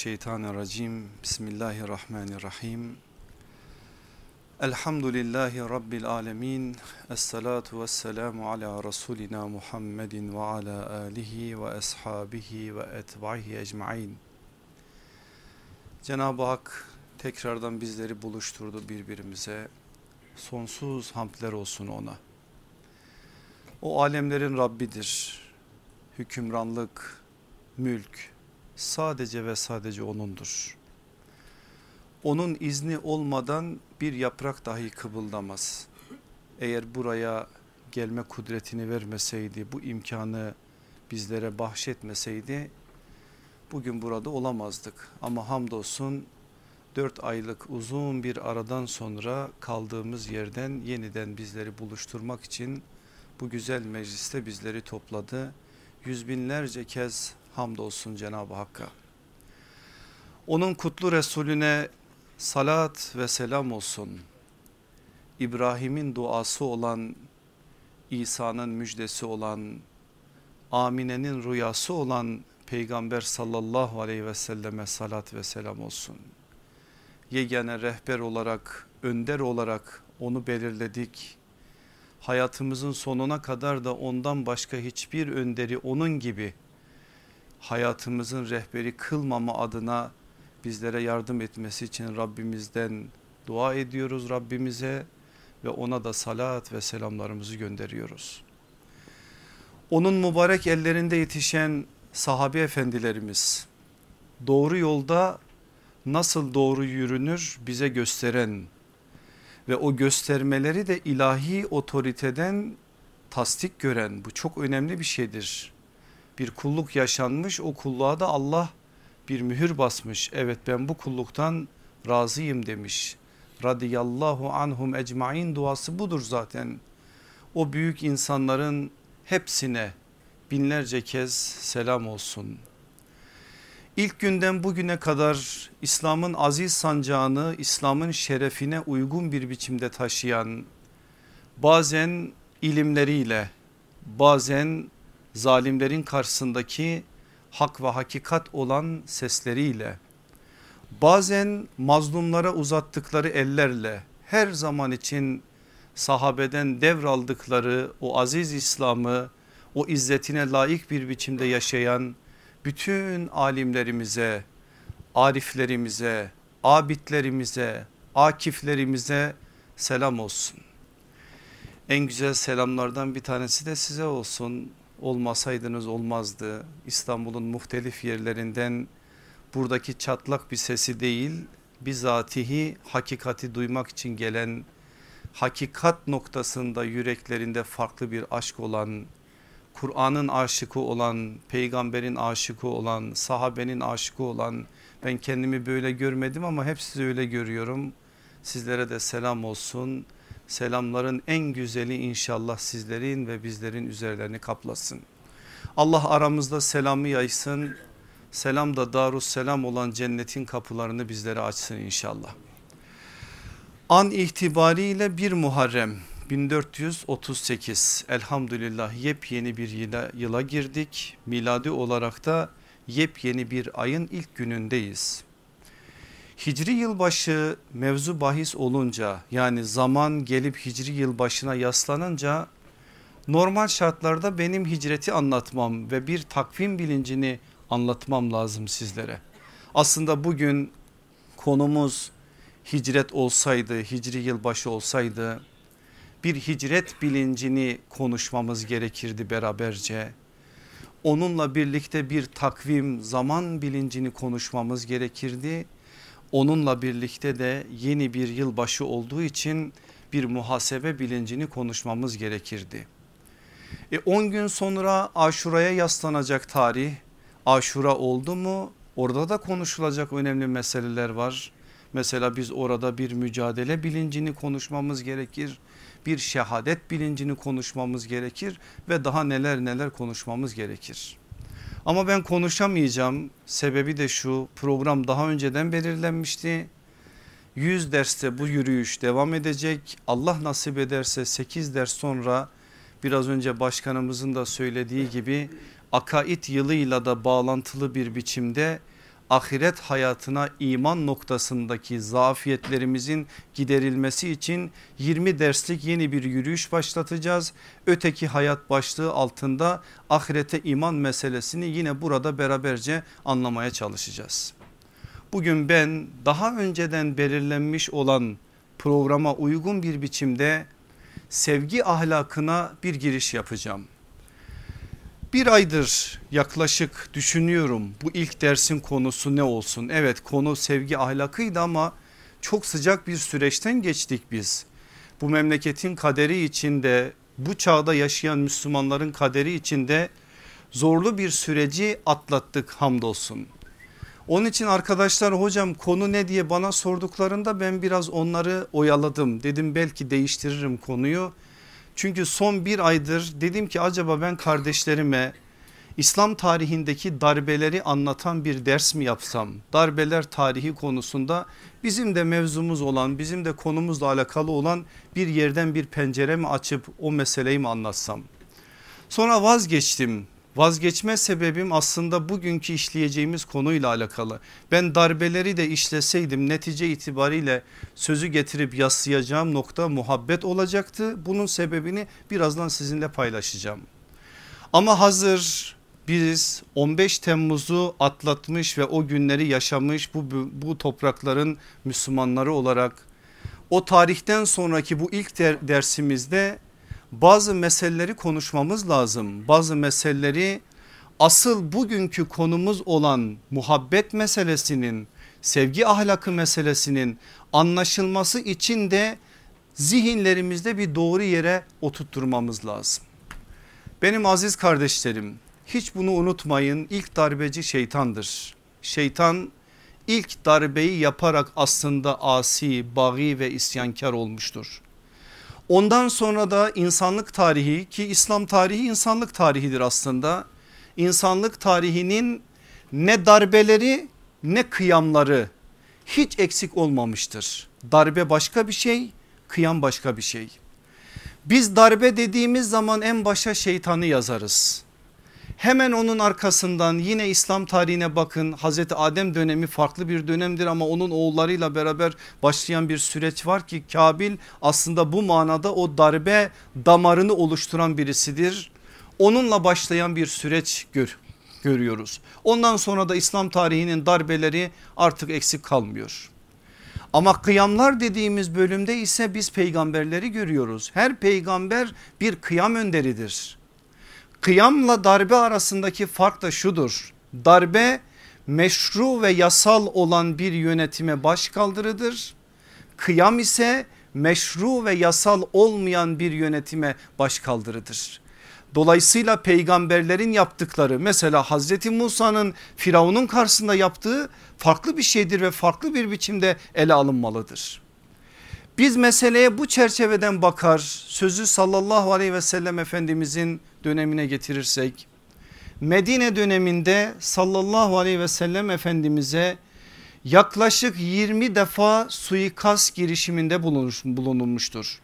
Mineşşeytanirracim. Bismillahirrahmanirrahim. Elhamdülillahi rabbil alamin. Essalatu vesselamu ala rasulina Muhammedin ve ala alihi ve ashabihi ve etbahi ecmaîn. Cenab-ı Hak tekrardan bizleri buluşturdu birbirimize. Sonsuz hamdler olsun ona. O alemlerin Rabbidir. Hükümranlık, mülk, sadece ve sadece O'nundur. Onun izni olmadan bir yaprak dahi kıvıldamaz. Eğer buraya gelme kudretini vermeseydi, bu imkanı bizlere bahşetmeseydi bugün burada olamazdık. Ama hamdolsun dört aylık uzun bir aradan sonra kaldığımız yerden yeniden bizleri buluşturmak için bu güzel mecliste bizleri topladı. Yüz binlerce kez hamdolsun Cenab-ı Hakk'a. Onun kutlu Resulüne salat ve selam olsun. İbrahim'in duası olan, İsa'nın müjdesi olan, Amine'nin rüyası olan Peygamber sallallahu aleyhi ve selleme salat ve selam olsun. Yegane rehber olarak, önder olarak onu belirledik. Hayatımızın sonuna kadar da ondan başka hiçbir önderi onun gibi hayatımızın rehberi kılmama adına bizlere yardım etmesi için Rabbimizden dua ediyoruz Rabbimize ve ona da salat ve selamlarımızı gönderiyoruz. Onun mübarek ellerinde yetişen sahabe efendilerimiz doğru yolda nasıl doğru yürünür bize gösteren ve o göstermeleri de ilahi otoriteden tasdik gören bu çok önemli bir şeydir bir kulluk yaşanmış o kulluğa da Allah bir mühür basmış. Evet ben bu kulluktan razıyım demiş. Radiyallahu anhum ecmain duası budur zaten. O büyük insanların hepsine binlerce kez selam olsun. İlk günden bugüne kadar İslam'ın aziz sancağını İslam'ın şerefine uygun bir biçimde taşıyan bazen ilimleriyle bazen zalimlerin karşısındaki hak ve hakikat olan sesleriyle bazen mazlumlara uzattıkları ellerle her zaman için sahabeden devraldıkları o aziz İslam'ı o izzetine layık bir biçimde yaşayan bütün alimlerimize, ariflerimize, abidlerimize, akiflerimize selam olsun. En güzel selamlardan bir tanesi de size olsun olmasaydınız olmazdı. İstanbul'un muhtelif yerlerinden buradaki çatlak bir sesi değil bizatihi hakikati duymak için gelen hakikat noktasında yüreklerinde farklı bir aşk olan Kur'an'ın aşıkı olan peygamberin aşıkı olan sahabenin aşıkı olan ben kendimi böyle görmedim ama hep sizi öyle görüyorum sizlere de selam olsun Selamların en güzeli inşallah sizlerin ve bizlerin üzerlerini kaplasın. Allah aramızda selamı yaysın. Selam da darus selam olan cennetin kapılarını bizlere açsın inşallah. An itibariyle bir Muharrem 1438 elhamdülillah yepyeni bir yıla, yıla girdik. Miladi olarak da yepyeni bir ayın ilk günündeyiz. Hicri yılbaşı mevzu bahis olunca yani zaman gelip hicri yılbaşına yaslanınca normal şartlarda benim hicreti anlatmam ve bir takvim bilincini anlatmam lazım sizlere. Aslında bugün konumuz hicret olsaydı hicri yılbaşı olsaydı bir hicret bilincini konuşmamız gerekirdi beraberce. Onunla birlikte bir takvim zaman bilincini konuşmamız gerekirdi Onunla birlikte de yeni bir yılbaşı olduğu için bir muhasebe bilincini konuşmamız gerekirdi. 10 e gün sonra aşuraya yaslanacak tarih aşura oldu mu orada da konuşulacak önemli meseleler var. Mesela biz orada bir mücadele bilincini konuşmamız gerekir. Bir şehadet bilincini konuşmamız gerekir ve daha neler neler konuşmamız gerekir. Ama ben konuşamayacağım. Sebebi de şu program daha önceden belirlenmişti. 100 derste bu yürüyüş devam edecek. Allah nasip ederse 8 ders sonra biraz önce başkanımızın da söylediği gibi akaid yılıyla da bağlantılı bir biçimde ahiret hayatına iman noktasındaki zafiyetlerimizin giderilmesi için 20 derslik yeni bir yürüyüş başlatacağız. Öteki hayat başlığı altında ahirete iman meselesini yine burada beraberce anlamaya çalışacağız. Bugün ben daha önceden belirlenmiş olan programa uygun bir biçimde sevgi ahlakına bir giriş yapacağım. Bir aydır yaklaşık düşünüyorum bu ilk dersin konusu ne olsun? Evet konu sevgi ahlakıydı ama çok sıcak bir süreçten geçtik biz. Bu memleketin kaderi içinde bu çağda yaşayan Müslümanların kaderi içinde zorlu bir süreci atlattık hamdolsun. Onun için arkadaşlar hocam konu ne diye bana sorduklarında ben biraz onları oyaladım. Dedim belki değiştiririm konuyu. Çünkü son bir aydır dedim ki acaba ben kardeşlerime İslam tarihindeki darbeleri anlatan bir ders mi yapsam? Darbeler tarihi konusunda bizim de mevzumuz olan bizim de konumuzla alakalı olan bir yerden bir pencere mi açıp o meseleyi mi anlatsam? Sonra vazgeçtim. Vazgeçme sebebim aslında bugünkü işleyeceğimiz konuyla alakalı. Ben darbeleri de işleseydim netice itibariyle sözü getirip yaslayacağım nokta muhabbet olacaktı. Bunun sebebini birazdan sizinle paylaşacağım. Ama hazır biz 15 Temmuz'u atlatmış ve o günleri yaşamış bu, bu toprakların Müslümanları olarak o tarihten sonraki bu ilk der, dersimizde bazı meseleleri konuşmamız lazım. Bazı meseleleri asıl bugünkü konumuz olan muhabbet meselesinin sevgi ahlakı meselesinin anlaşılması için de zihinlerimizde bir doğru yere oturtturmamız lazım. Benim aziz kardeşlerim hiç bunu unutmayın ilk darbeci şeytandır. Şeytan ilk darbeyi yaparak aslında asi, bagi ve isyankar olmuştur. Ondan sonra da insanlık tarihi ki İslam tarihi insanlık tarihidir aslında. İnsanlık tarihinin ne darbeleri ne kıyamları hiç eksik olmamıştır. Darbe başka bir şey, kıyam başka bir şey. Biz darbe dediğimiz zaman en başa şeytanı yazarız. Hemen onun arkasından yine İslam tarihine bakın Hazreti Adem dönemi farklı bir dönemdir ama onun oğullarıyla beraber başlayan bir süreç var ki Kabil aslında bu manada o darbe damarını oluşturan birisidir. Onunla başlayan bir süreç gör, görüyoruz. Ondan sonra da İslam tarihinin darbeleri artık eksik kalmıyor. Ama kıyamlar dediğimiz bölümde ise biz peygamberleri görüyoruz. Her peygamber bir kıyam önderidir. Kıyamla darbe arasındaki fark da şudur. Darbe meşru ve yasal olan bir yönetime baş kaldırıdır. Kıyam ise meşru ve yasal olmayan bir yönetime baş kaldırıdır. Dolayısıyla peygamberlerin yaptıkları mesela Hazreti Musa'nın Firavun'un karşısında yaptığı farklı bir şeydir ve farklı bir biçimde ele alınmalıdır. Biz meseleye bu çerçeveden bakar sözü sallallahu aleyhi ve sellem efendimizin dönemine getirirsek Medine döneminde sallallahu aleyhi ve sellem efendimize yaklaşık 20 defa suikast girişiminde bulunulmuştur.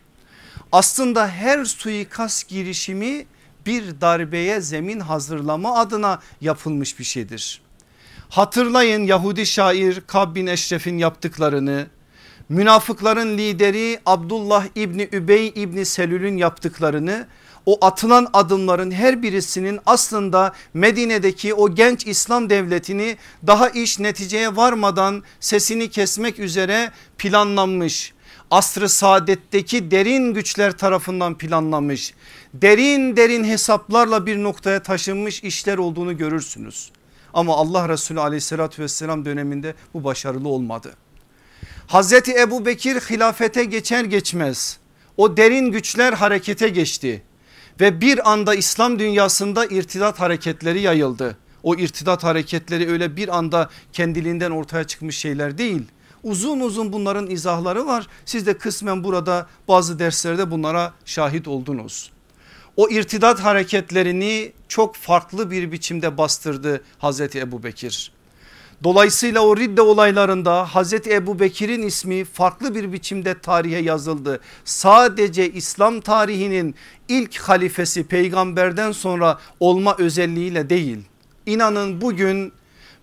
Aslında her suikast girişimi bir darbeye zemin hazırlama adına yapılmış bir şeydir. Hatırlayın Yahudi şair Kab bin Eşref'in yaptıklarını münafıkların lideri Abdullah İbni Übey İbni Selül'ün yaptıklarını o atılan adımların her birisinin aslında Medine'deki o genç İslam devletini daha iş neticeye varmadan sesini kesmek üzere planlanmış. Asrı saadetteki derin güçler tarafından planlanmış. Derin derin hesaplarla bir noktaya taşınmış işler olduğunu görürsünüz. Ama Allah Resulü aleyhissalatü vesselam döneminde bu başarılı olmadı. Hazreti Ebu Bekir hilafete geçer geçmez o derin güçler harekete geçti ve bir anda İslam dünyasında irtidat hareketleri yayıldı. O irtidat hareketleri öyle bir anda kendiliğinden ortaya çıkmış şeyler değil. Uzun uzun bunların izahları var. Siz de kısmen burada bazı derslerde bunlara şahit oldunuz. O irtidat hareketlerini çok farklı bir biçimde bastırdı Hazreti Ebu Bekir. Dolayısıyla o Ridde olaylarında Hazreti Ebu Bekir'in ismi farklı bir biçimde tarihe yazıldı. Sadece İslam tarihinin ilk halifesi peygamberden sonra olma özelliğiyle değil. İnanın bugün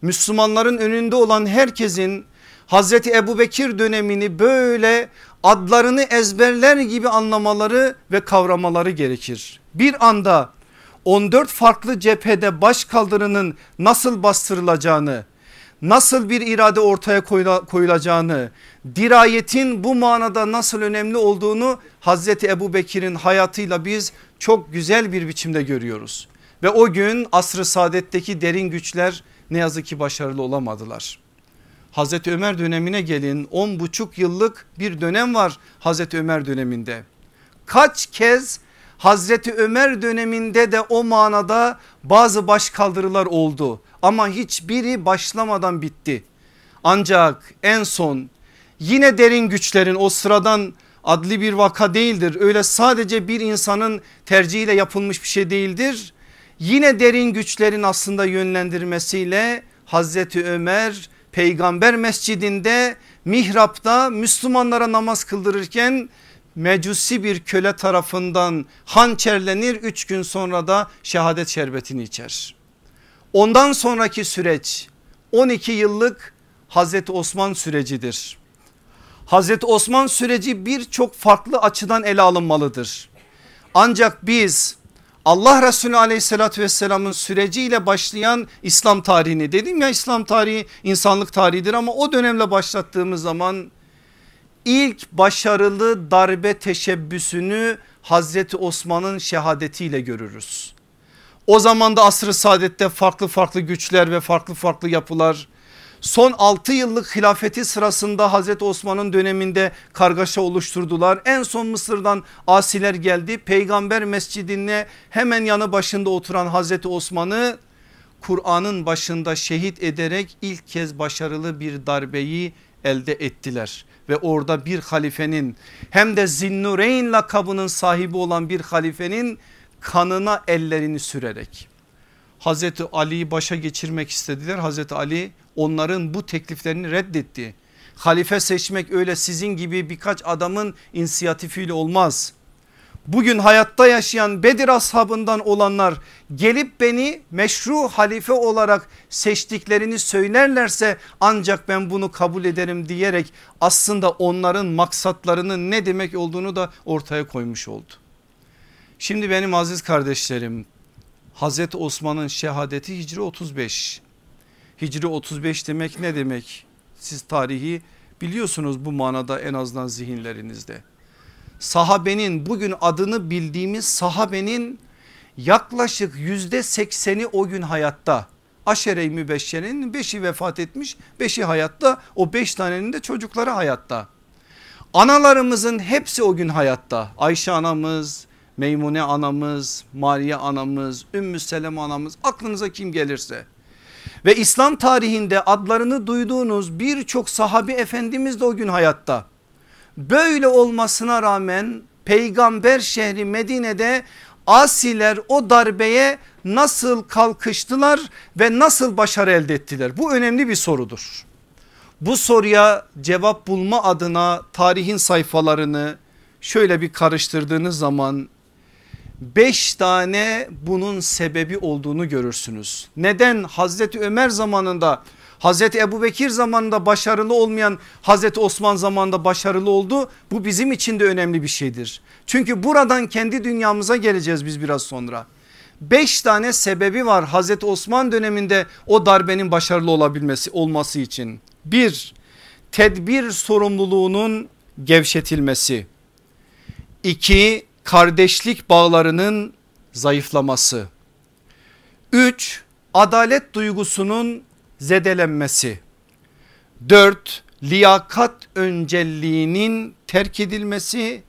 Müslümanların önünde olan herkesin Hazreti Ebu Bekir dönemini böyle adlarını ezberler gibi anlamaları ve kavramaları gerekir. Bir anda 14 farklı cephede baş kaldırının nasıl bastırılacağını nasıl bir irade ortaya koyulacağını, dirayetin bu manada nasıl önemli olduğunu Hazreti Ebu Bekir'in hayatıyla biz çok güzel bir biçimde görüyoruz. Ve o gün asrı saadetteki derin güçler ne yazık ki başarılı olamadılar. Hazreti Ömer dönemine gelin 10 buçuk yıllık bir dönem var Hazreti Ömer döneminde. Kaç kez Hazreti Ömer döneminde de o manada bazı başkaldırılar oldu ama hiçbiri başlamadan bitti. Ancak en son yine derin güçlerin o sıradan adli bir vaka değildir. Öyle sadece bir insanın tercihiyle yapılmış bir şey değildir. Yine derin güçlerin aslında yönlendirmesiyle Hazreti Ömer peygamber mescidinde mihrapta Müslümanlara namaz kıldırırken mecusi bir köle tarafından hançerlenir üç gün sonra da şehadet şerbetini içer. Ondan sonraki süreç 12 yıllık Hazreti Osman sürecidir. Hazreti Osman süreci birçok farklı açıdan ele alınmalıdır. Ancak biz Allah Resulü aleyhissalatü vesselamın süreciyle başlayan İslam tarihini dedim ya İslam tarihi insanlık tarihidir ama o dönemle başlattığımız zaman ilk başarılı darbe teşebbüsünü Hazreti Osman'ın şehadetiyle görürüz. O zaman da asrı saadette farklı farklı güçler ve farklı farklı yapılar son 6 yıllık hilafeti sırasında Hazreti Osman'ın döneminde kargaşa oluşturdular. En son Mısır'dan asiler geldi. Peygamber mescidine hemen yanı başında oturan Hazreti Osman'ı Kur'an'ın başında şehit ederek ilk kez başarılı bir darbeyi elde ettiler. Ve orada bir halifenin hem de Zinnureyn lakabının sahibi olan bir halifenin kanına ellerini sürerek Hazreti Ali'yi başa geçirmek istediler. Hazreti Ali onların bu tekliflerini reddetti. Halife seçmek öyle sizin gibi birkaç adamın inisiyatifiyle olmaz. Bugün hayatta yaşayan Bedir ashabından olanlar gelip beni meşru halife olarak seçtiklerini söylerlerse ancak ben bunu kabul ederim diyerek aslında onların maksatlarının ne demek olduğunu da ortaya koymuş oldu. Şimdi benim aziz kardeşlerim Hazreti Osman'ın şehadeti Hicri 35. Hicri 35 demek ne demek? Siz tarihi biliyorsunuz bu manada en azından zihinlerinizde. Sahabenin bugün adını bildiğimiz sahabenin yaklaşık yüzde sekseni o gün hayatta. Aşere-i Mübeşşere'nin beşi vefat etmiş beşi hayatta o beş tanenin de çocukları hayatta. Analarımızın hepsi o gün hayatta Ayşe anamız, Meymune anamız, Mariye anamız, Ümmü Seleme anamız aklınıza kim gelirse. Ve İslam tarihinde adlarını duyduğunuz birçok sahabi efendimiz de o gün hayatta. Böyle olmasına rağmen peygamber şehri Medine'de asiler o darbeye nasıl kalkıştılar ve nasıl başarı elde ettiler? Bu önemli bir sorudur. Bu soruya cevap bulma adına tarihin sayfalarını şöyle bir karıştırdığınız zaman beş tane bunun sebebi olduğunu görürsünüz. Neden Hazreti Ömer zamanında Hazreti Ebu Bekir zamanında başarılı olmayan Hazreti Osman zamanında başarılı oldu. Bu bizim için de önemli bir şeydir. Çünkü buradan kendi dünyamıza geleceğiz biz biraz sonra. Beş tane sebebi var Hazreti Osman döneminde o darbenin başarılı olabilmesi olması için. Bir tedbir sorumluluğunun gevşetilmesi. İki kardeşlik bağlarının zayıflaması. 3. Adalet duygusunun zedelenmesi. 4. Liyakat öncelliğinin terk edilmesi.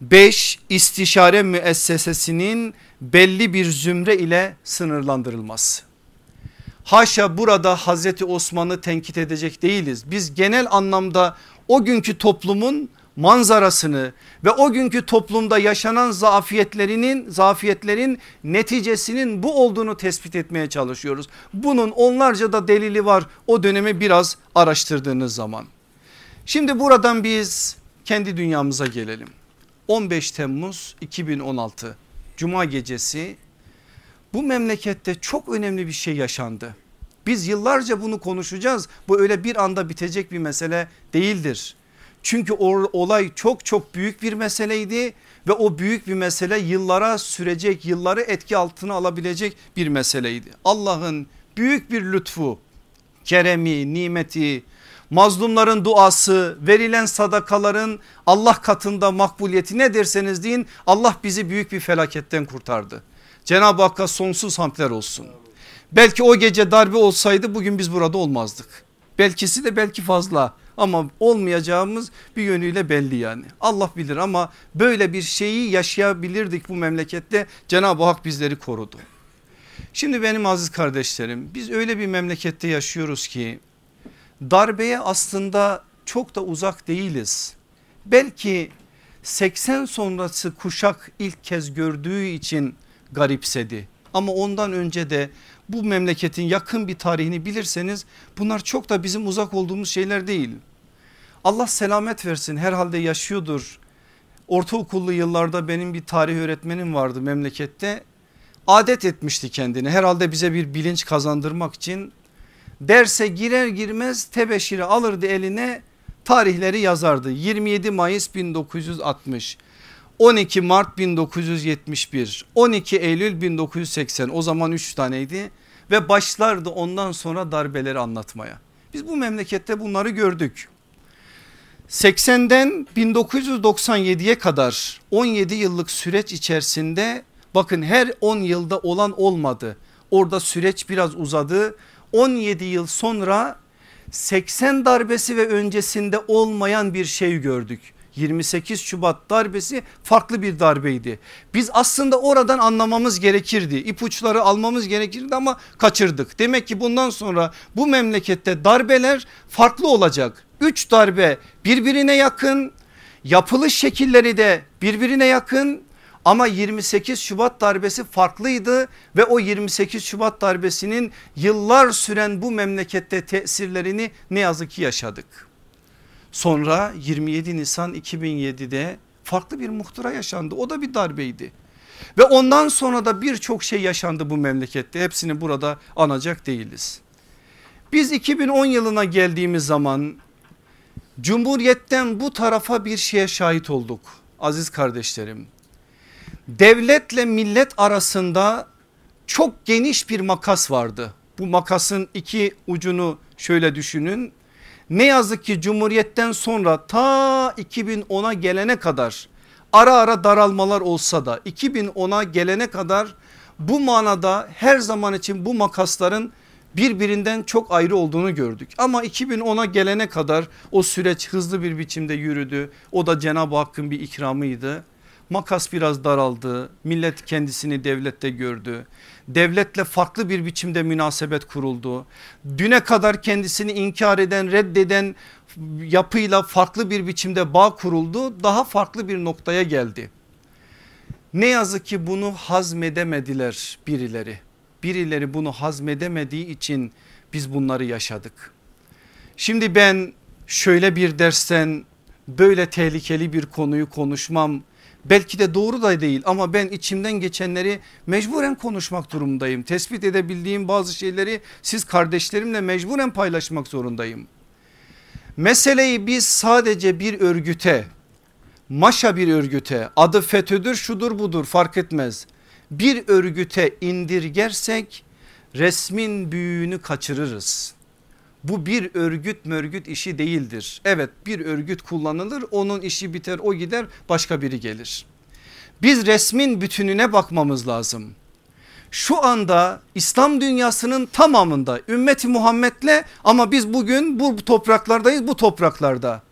5. istişare müessesesinin belli bir zümre ile sınırlandırılması. Haşa burada Hazreti Osman'ı tenkit edecek değiliz. Biz genel anlamda o günkü toplumun manzarasını ve o günkü toplumda yaşanan zafiyetlerinin zafiyetlerin neticesinin bu olduğunu tespit etmeye çalışıyoruz. Bunun onlarca da delili var o dönemi biraz araştırdığınız zaman. Şimdi buradan biz kendi dünyamıza gelelim. 15 Temmuz 2016 Cuma gecesi bu memlekette çok önemli bir şey yaşandı. Biz yıllarca bunu konuşacağız. Bu öyle bir anda bitecek bir mesele değildir. Çünkü o olay çok çok büyük bir meseleydi ve o büyük bir mesele yıllara sürecek, yılları etki altına alabilecek bir meseleydi. Allah'ın büyük bir lütfu, keremi, nimeti, mazlumların duası, verilen sadakaların Allah katında makbuliyeti ne derseniz deyin Allah bizi büyük bir felaketten kurtardı. Cenab-ı Hakk'a sonsuz hamdler olsun. Belki o gece darbe olsaydı bugün biz burada olmazdık. Belkisi de belki fazla ama olmayacağımız bir yönüyle belli yani. Allah bilir ama böyle bir şeyi yaşayabilirdik bu memlekette Cenab-ı Hak bizleri korudu. Şimdi benim aziz kardeşlerim biz öyle bir memlekette yaşıyoruz ki darbeye aslında çok da uzak değiliz. Belki 80 sonrası kuşak ilk kez gördüğü için garipsedi. Ama ondan önce de bu memleketin yakın bir tarihini bilirseniz bunlar çok da bizim uzak olduğumuz şeyler değil. Allah selamet versin herhalde yaşıyordur. Ortaokullu yıllarda benim bir tarih öğretmenim vardı memlekette. Adet etmişti kendini herhalde bize bir bilinç kazandırmak için. Derse girer girmez tebeşiri alırdı eline tarihleri yazardı. 27 Mayıs 1960, 12 Mart 1971, 12 Eylül 1980 o zaman 3 taneydi ve başlardı ondan sonra darbeleri anlatmaya. Biz bu memlekette bunları gördük. 80'den 1997'ye kadar 17 yıllık süreç içerisinde bakın her 10 yılda olan olmadı. Orada süreç biraz uzadı. 17 yıl sonra 80 darbesi ve öncesinde olmayan bir şey gördük. 28 Şubat darbesi farklı bir darbeydi. Biz aslında oradan anlamamız gerekirdi. İpuçları almamız gerekirdi ama kaçırdık. Demek ki bundan sonra bu memlekette darbeler farklı olacak. 3 darbe birbirine yakın yapılış şekilleri de birbirine yakın ama 28 Şubat darbesi farklıydı ve o 28 Şubat darbesinin yıllar süren bu memlekette tesirlerini ne yazık ki yaşadık. Sonra 27 Nisan 2007'de farklı bir muhtıra yaşandı. O da bir darbeydi. Ve ondan sonra da birçok şey yaşandı bu memlekette. Hepsini burada anacak değiliz. Biz 2010 yılına geldiğimiz zaman Cumhuriyetten bu tarafa bir şeye şahit olduk aziz kardeşlerim. Devletle millet arasında çok geniş bir makas vardı. Bu makasın iki ucunu şöyle düşünün. Ne yazık ki Cumhuriyet'ten sonra ta 2010'a gelene kadar ara ara daralmalar olsa da 2010'a gelene kadar bu manada her zaman için bu makasların birbirinden çok ayrı olduğunu gördük. Ama 2010'a gelene kadar o süreç hızlı bir biçimde yürüdü. O da Cenab-ı Hakk'ın bir ikramıydı. Makas biraz daraldı. Millet kendisini devlette gördü. Devletle farklı bir biçimde münasebet kuruldu. Düne kadar kendisini inkar eden, reddeden yapıyla farklı bir biçimde bağ kuruldu. Daha farklı bir noktaya geldi. Ne yazık ki bunu hazmedemediler birileri. Birileri bunu hazmedemediği için biz bunları yaşadık. Şimdi ben şöyle bir dersten böyle tehlikeli bir konuyu konuşmam belki de doğru da değil ama ben içimden geçenleri mecburen konuşmak durumundayım. Tespit edebildiğim bazı şeyleri siz kardeşlerimle mecburen paylaşmak zorundayım. Meseleyi biz sadece bir örgüte maşa bir örgüte adı FETÖ'dür şudur budur fark etmez bir örgüte indirgersek resmin büyüğünü kaçırırız. Bu bir örgüt mörgüt işi değildir. Evet bir örgüt kullanılır onun işi biter o gider başka biri gelir. Biz resmin bütününe bakmamız lazım. Şu anda İslam dünyasının tamamında ümmeti Muhammed'le ama biz bugün bu topraklardayız bu topraklarda.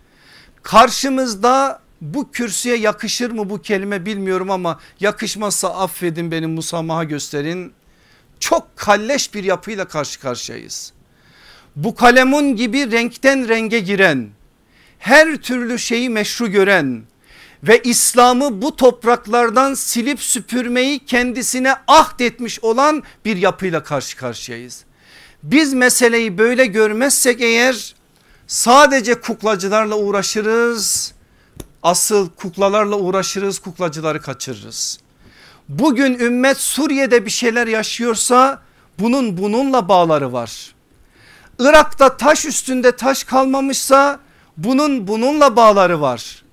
Karşımızda bu kürsüye yakışır mı bu kelime bilmiyorum ama yakışmazsa affedin benim musamaha gösterin. Çok kalleş bir yapıyla karşı karşıyayız. Bu kalemun gibi renkten renge giren her türlü şeyi meşru gören ve İslam'ı bu topraklardan silip süpürmeyi kendisine ahdetmiş olan bir yapıyla karşı karşıyayız. Biz meseleyi böyle görmezsek eğer sadece kuklacılarla uğraşırız. Asıl kuklalarla uğraşırız kuklacıları kaçırırız. Bugün ümmet Suriye'de bir şeyler yaşıyorsa bunun bununla bağları var. Irak'ta taş üstünde taş kalmamışsa bunun bununla bağları var.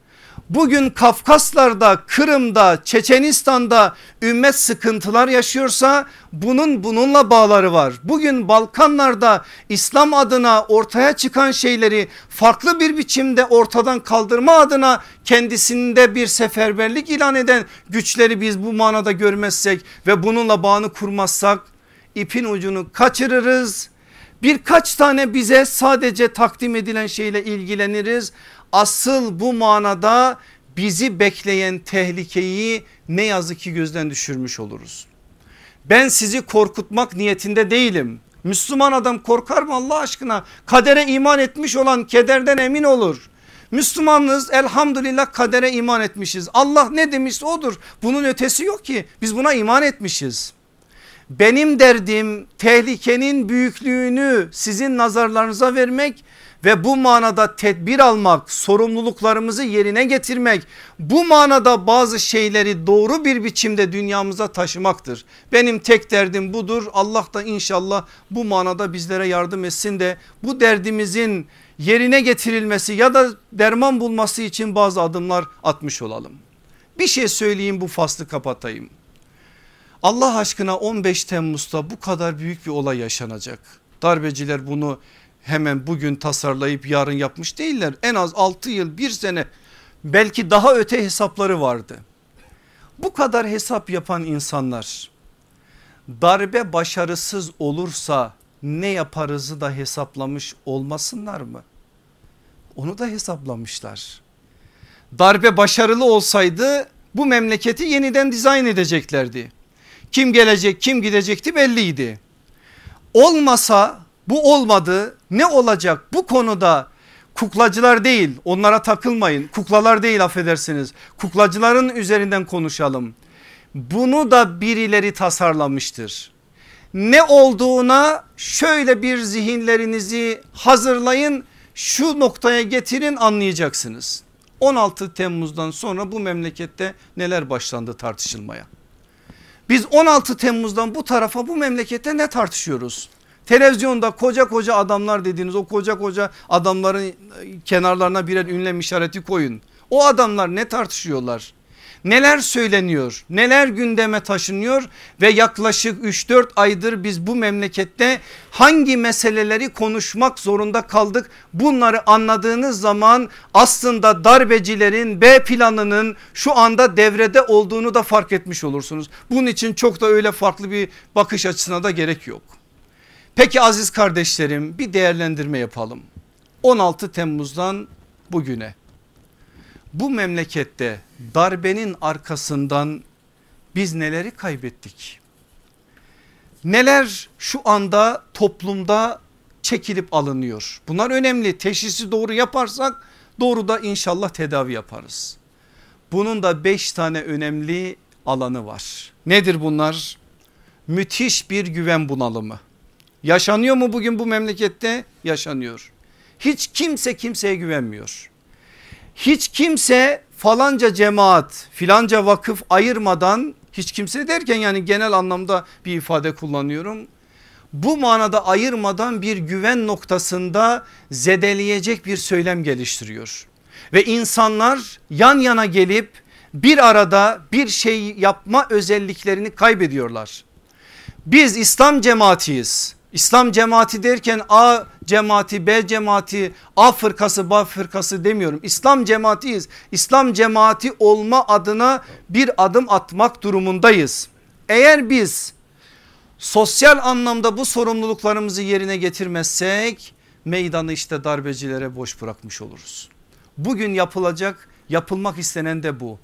Bugün Kafkaslar'da, Kırım'da, Çeçenistan'da ümmet sıkıntılar yaşıyorsa bunun bununla bağları var. Bugün Balkanlarda İslam adına ortaya çıkan şeyleri farklı bir biçimde ortadan kaldırma adına kendisinde bir seferberlik ilan eden güçleri biz bu manada görmezsek ve bununla bağını kurmazsak ipin ucunu kaçırırız. Birkaç tane bize sadece takdim edilen şeyle ilgileniriz asıl bu manada bizi bekleyen tehlikeyi ne yazık ki gözden düşürmüş oluruz. Ben sizi korkutmak niyetinde değilim. Müslüman adam korkar mı Allah aşkına? Kadere iman etmiş olan kederden emin olur. Müslümanız elhamdülillah kadere iman etmişiz. Allah ne demişse odur. Bunun ötesi yok ki biz buna iman etmişiz. Benim derdim tehlikenin büyüklüğünü sizin nazarlarınıza vermek ve bu manada tedbir almak, sorumluluklarımızı yerine getirmek, bu manada bazı şeyleri doğru bir biçimde dünyamıza taşımaktır. Benim tek derdim budur. Allah da inşallah bu manada bizlere yardım etsin de bu derdimizin yerine getirilmesi ya da derman bulması için bazı adımlar atmış olalım. Bir şey söyleyeyim bu faslı kapatayım. Allah aşkına 15 Temmuz'da bu kadar büyük bir olay yaşanacak. Darbeciler bunu hemen bugün tasarlayıp yarın yapmış değiller. En az 6 yıl bir sene belki daha öte hesapları vardı. Bu kadar hesap yapan insanlar darbe başarısız olursa ne yaparızı da hesaplamış olmasınlar mı? Onu da hesaplamışlar. Darbe başarılı olsaydı bu memleketi yeniden dizayn edeceklerdi. Kim gelecek kim gidecekti belliydi. Olmasa bu olmadı ne olacak bu konuda kuklacılar değil onlara takılmayın kuklalar değil affedersiniz kuklacıların üzerinden konuşalım. Bunu da birileri tasarlamıştır. Ne olduğuna şöyle bir zihinlerinizi hazırlayın şu noktaya getirin anlayacaksınız. 16 Temmuz'dan sonra bu memlekette neler başlandı tartışılmaya. Biz 16 Temmuz'dan bu tarafa bu memlekette ne tartışıyoruz? Televizyonda koca koca adamlar dediğiniz o koca koca adamların kenarlarına birer ünlem işareti koyun. O adamlar ne tartışıyorlar? Neler söyleniyor? Neler gündeme taşınıyor ve yaklaşık 3-4 aydır biz bu memlekette hangi meseleleri konuşmak zorunda kaldık? Bunları anladığınız zaman aslında darbecilerin B planının şu anda devrede olduğunu da fark etmiş olursunuz. Bunun için çok da öyle farklı bir bakış açısına da gerek yok. Peki aziz kardeşlerim bir değerlendirme yapalım. 16 Temmuz'dan bugüne bu memlekette darbenin arkasından biz neleri kaybettik? Neler şu anda toplumda çekilip alınıyor? Bunlar önemli. Teşhisi doğru yaparsak doğru da inşallah tedavi yaparız. Bunun da beş tane önemli alanı var. Nedir bunlar? Müthiş bir güven bunalımı. Yaşanıyor mu bugün bu memlekette? Yaşanıyor. Hiç kimse kimseye güvenmiyor. Hiç kimse falanca cemaat filanca vakıf ayırmadan hiç kimse derken yani genel anlamda bir ifade kullanıyorum. Bu manada ayırmadan bir güven noktasında zedeleyecek bir söylem geliştiriyor. Ve insanlar yan yana gelip bir arada bir şey yapma özelliklerini kaybediyorlar. Biz İslam cemaatiyiz. İslam cemaati derken A cemaati B cemaati A fırkası B fırkası demiyorum. İslam cemaatiyiz. İslam cemaati olma adına bir adım atmak durumundayız. Eğer biz sosyal anlamda bu sorumluluklarımızı yerine getirmezsek meydanı işte darbecilere boş bırakmış oluruz. Bugün yapılacak yapılmak istenen de bu.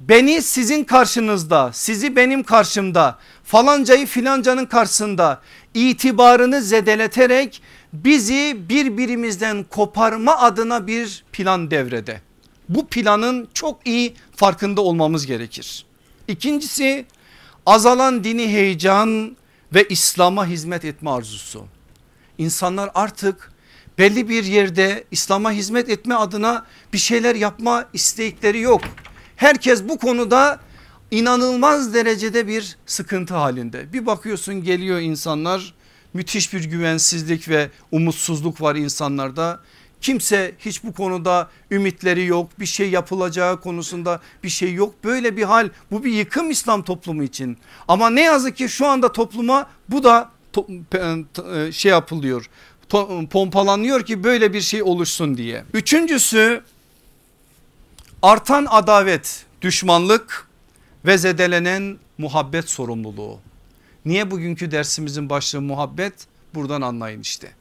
beni sizin karşınızda sizi benim karşımda falancayı filancanın karşısında itibarını zedeleterek bizi birbirimizden koparma adına bir plan devrede. Bu planın çok iyi farkında olmamız gerekir. İkincisi azalan dini heyecan ve İslam'a hizmet etme arzusu. İnsanlar artık belli bir yerde İslam'a hizmet etme adına bir şeyler yapma istekleri yok. Herkes bu konuda inanılmaz derecede bir sıkıntı halinde. Bir bakıyorsun geliyor insanlar müthiş bir güvensizlik ve umutsuzluk var insanlarda. Kimse hiç bu konuda ümitleri yok bir şey yapılacağı konusunda bir şey yok. Böyle bir hal bu bir yıkım İslam toplumu için. Ama ne yazık ki şu anda topluma bu da e, şey yapılıyor pompalanıyor ki böyle bir şey oluşsun diye. Üçüncüsü artan adavet, düşmanlık ve zedelenen muhabbet sorumluluğu. Niye bugünkü dersimizin başlığı muhabbet? Buradan anlayın işte.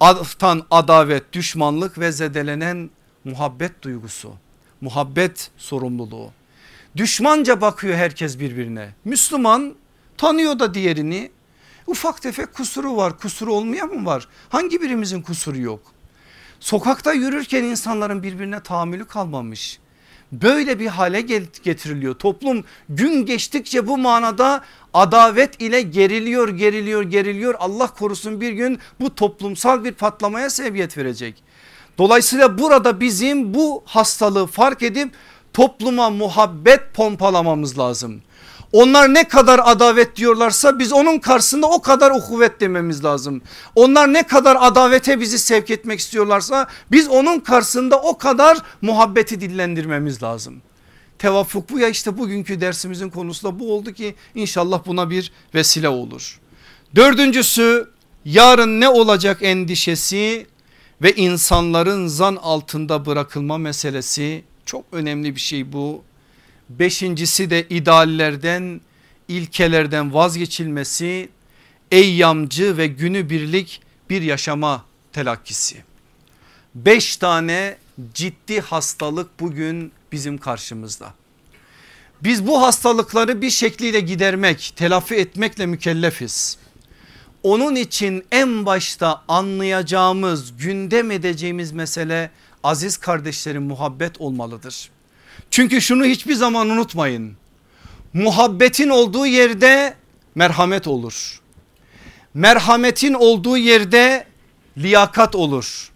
Artan adavet, düşmanlık ve zedelenen muhabbet duygusu. Muhabbet sorumluluğu. Düşmanca bakıyor herkes birbirine. Müslüman tanıyor da diğerini. Ufak tefek kusuru var. Kusuru olmayan mı var? Hangi birimizin kusuru yok? Sokakta yürürken insanların birbirine tahammülü kalmamış böyle bir hale getiriliyor. Toplum gün geçtikçe bu manada adavet ile geriliyor geriliyor geriliyor. Allah korusun bir gün bu toplumsal bir patlamaya sebebiyet verecek. Dolayısıyla burada bizim bu hastalığı fark edip topluma muhabbet pompalamamız lazım. Onlar ne kadar adavet diyorlarsa biz onun karşısında o kadar ukuvvet dememiz lazım. Onlar ne kadar adavete bizi sevk etmek istiyorlarsa biz onun karşısında o kadar muhabbeti dillendirmemiz lazım. Tevaffuk bu ya işte bugünkü dersimizin konusu da bu oldu ki inşallah buna bir vesile olur. Dördüncüsü yarın ne olacak endişesi ve insanların zan altında bırakılma meselesi çok önemli bir şey bu. Beşincisi de ideallerden ilkelerden vazgeçilmesi eyyamcı ve günübirlik bir yaşama telakkisi. Beş tane ciddi hastalık bugün bizim karşımızda. Biz bu hastalıkları bir şekliyle gidermek, telafi etmekle mükellefiz. Onun için en başta anlayacağımız, gündem edeceğimiz mesele aziz kardeşlerin muhabbet olmalıdır. Çünkü şunu hiçbir zaman unutmayın. Muhabbetin olduğu yerde merhamet olur. Merhametin olduğu yerde liyakat olur.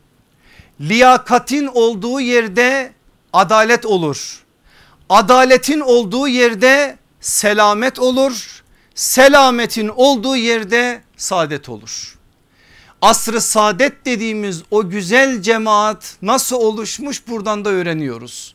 Liyakatin olduğu yerde adalet olur. Adaletin olduğu yerde selamet olur. Selametin olduğu yerde saadet olur. Asrı saadet dediğimiz o güzel cemaat nasıl oluşmuş buradan da öğreniyoruz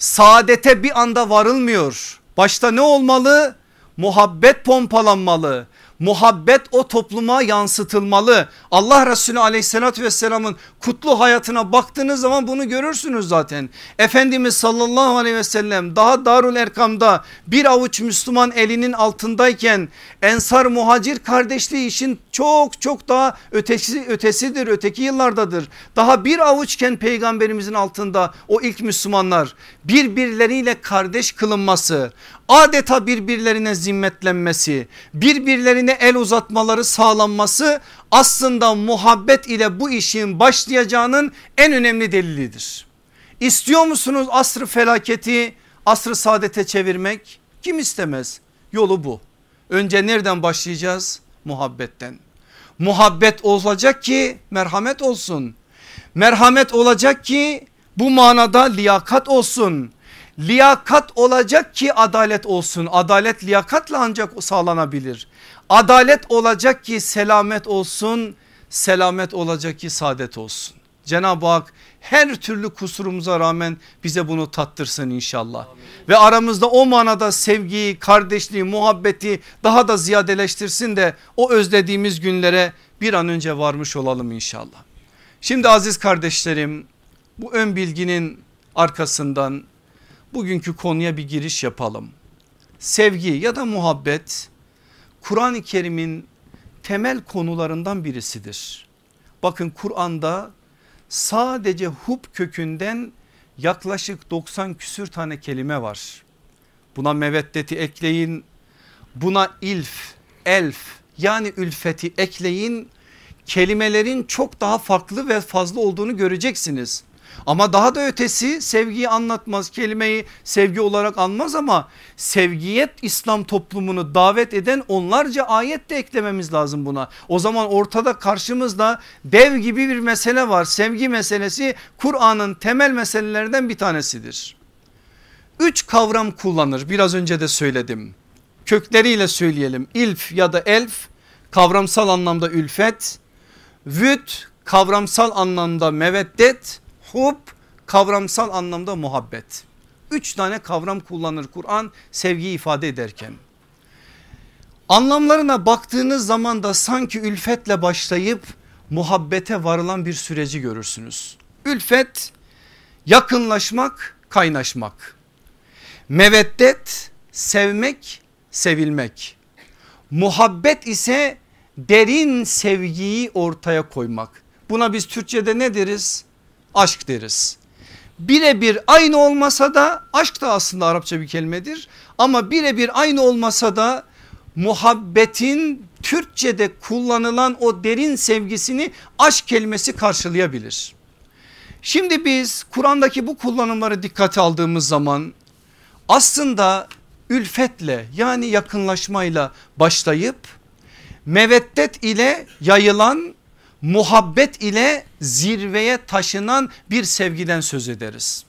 saadete bir anda varılmıyor. Başta ne olmalı? Muhabbet pompalanmalı muhabbet o topluma yansıtılmalı. Allah Resulü aleyhissalatü vesselamın kutlu hayatına baktığınız zaman bunu görürsünüz zaten. Efendimiz sallallahu aleyhi ve sellem daha Darul Erkam'da bir avuç Müslüman elinin altındayken ensar muhacir kardeşliği işin çok çok daha ötesi, ötesidir öteki yıllardadır. Daha bir avuçken peygamberimizin altında o ilk Müslümanlar birbirleriyle kardeş kılınması adeta birbirlerine zimmetlenmesi birbirlerine el uzatmaları sağlanması aslında muhabbet ile bu işin başlayacağının en önemli delilidir. İstiyor musunuz asrı felaketi asrı saadete çevirmek? Kim istemez? Yolu bu. Önce nereden başlayacağız? Muhabbetten. Muhabbet olacak ki merhamet olsun. Merhamet olacak ki bu manada liyakat olsun liyakat olacak ki adalet olsun. Adalet liyakatla ancak sağlanabilir. Adalet olacak ki selamet olsun. Selamet olacak ki saadet olsun. Cenab-ı Hak her türlü kusurumuza rağmen bize bunu tattırsın inşallah. Amin. Ve aramızda o manada sevgiyi, kardeşliği, muhabbeti daha da ziyadeleştirsin de o özlediğimiz günlere bir an önce varmış olalım inşallah. Şimdi aziz kardeşlerim bu ön bilginin arkasından bugünkü konuya bir giriş yapalım. Sevgi ya da muhabbet Kur'an-ı Kerim'in temel konularından birisidir. Bakın Kur'an'da sadece hub kökünden yaklaşık 90 küsür tane kelime var. Buna meveddeti ekleyin. Buna ilf, elf yani ülfeti ekleyin. Kelimelerin çok daha farklı ve fazla olduğunu göreceksiniz. Ama daha da ötesi sevgiyi anlatmaz kelimeyi sevgi olarak anmaz ama sevgiye İslam toplumunu davet eden onlarca ayet de eklememiz lazım buna. O zaman ortada karşımızda dev gibi bir mesele var. Sevgi meselesi Kur'an'ın temel meselelerinden bir tanesidir. Üç kavram kullanır biraz önce de söyledim. Kökleriyle söyleyelim ilf ya da elf kavramsal anlamda ülfet, vüt kavramsal anlamda meveddet, hub kavramsal anlamda muhabbet. Üç tane kavram kullanır Kur'an sevgiyi ifade ederken. Anlamlarına baktığınız zaman da sanki ülfetle başlayıp muhabbete varılan bir süreci görürsünüz. Ülfet yakınlaşmak, kaynaşmak. Meveddet sevmek, sevilmek. Muhabbet ise derin sevgiyi ortaya koymak. Buna biz Türkçe'de ne deriz? Aşk deriz. Birebir aynı olmasa da aşk da aslında Arapça bir kelimedir. Ama birebir aynı olmasa da muhabbetin Türkçe'de kullanılan o derin sevgisini aşk kelimesi karşılayabilir. Şimdi biz Kur'an'daki bu kullanımları dikkate aldığımız zaman aslında ülfetle yani yakınlaşmayla başlayıp meveddet ile yayılan muhabbet ile zirveye taşınan bir sevgiden söz ederiz.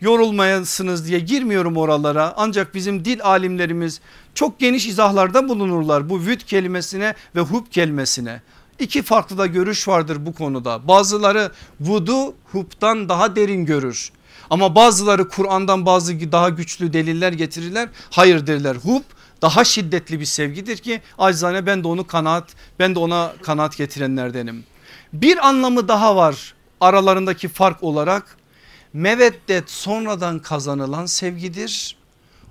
Yorulmayasınız diye girmiyorum oralara ancak bizim dil alimlerimiz çok geniş izahlarda bulunurlar bu vüt kelimesine ve hub kelimesine. İki farklı da görüş vardır bu konuda. Bazıları vudu hub'dan daha derin görür. Ama bazıları Kur'an'dan bazı daha güçlü deliller getirirler. Hayır derler hub daha şiddetli bir sevgidir ki acizane ben de onu kanaat ben de ona kanaat getirenlerdenim. Bir anlamı daha var aralarındaki fark olarak meveddet sonradan kazanılan sevgidir.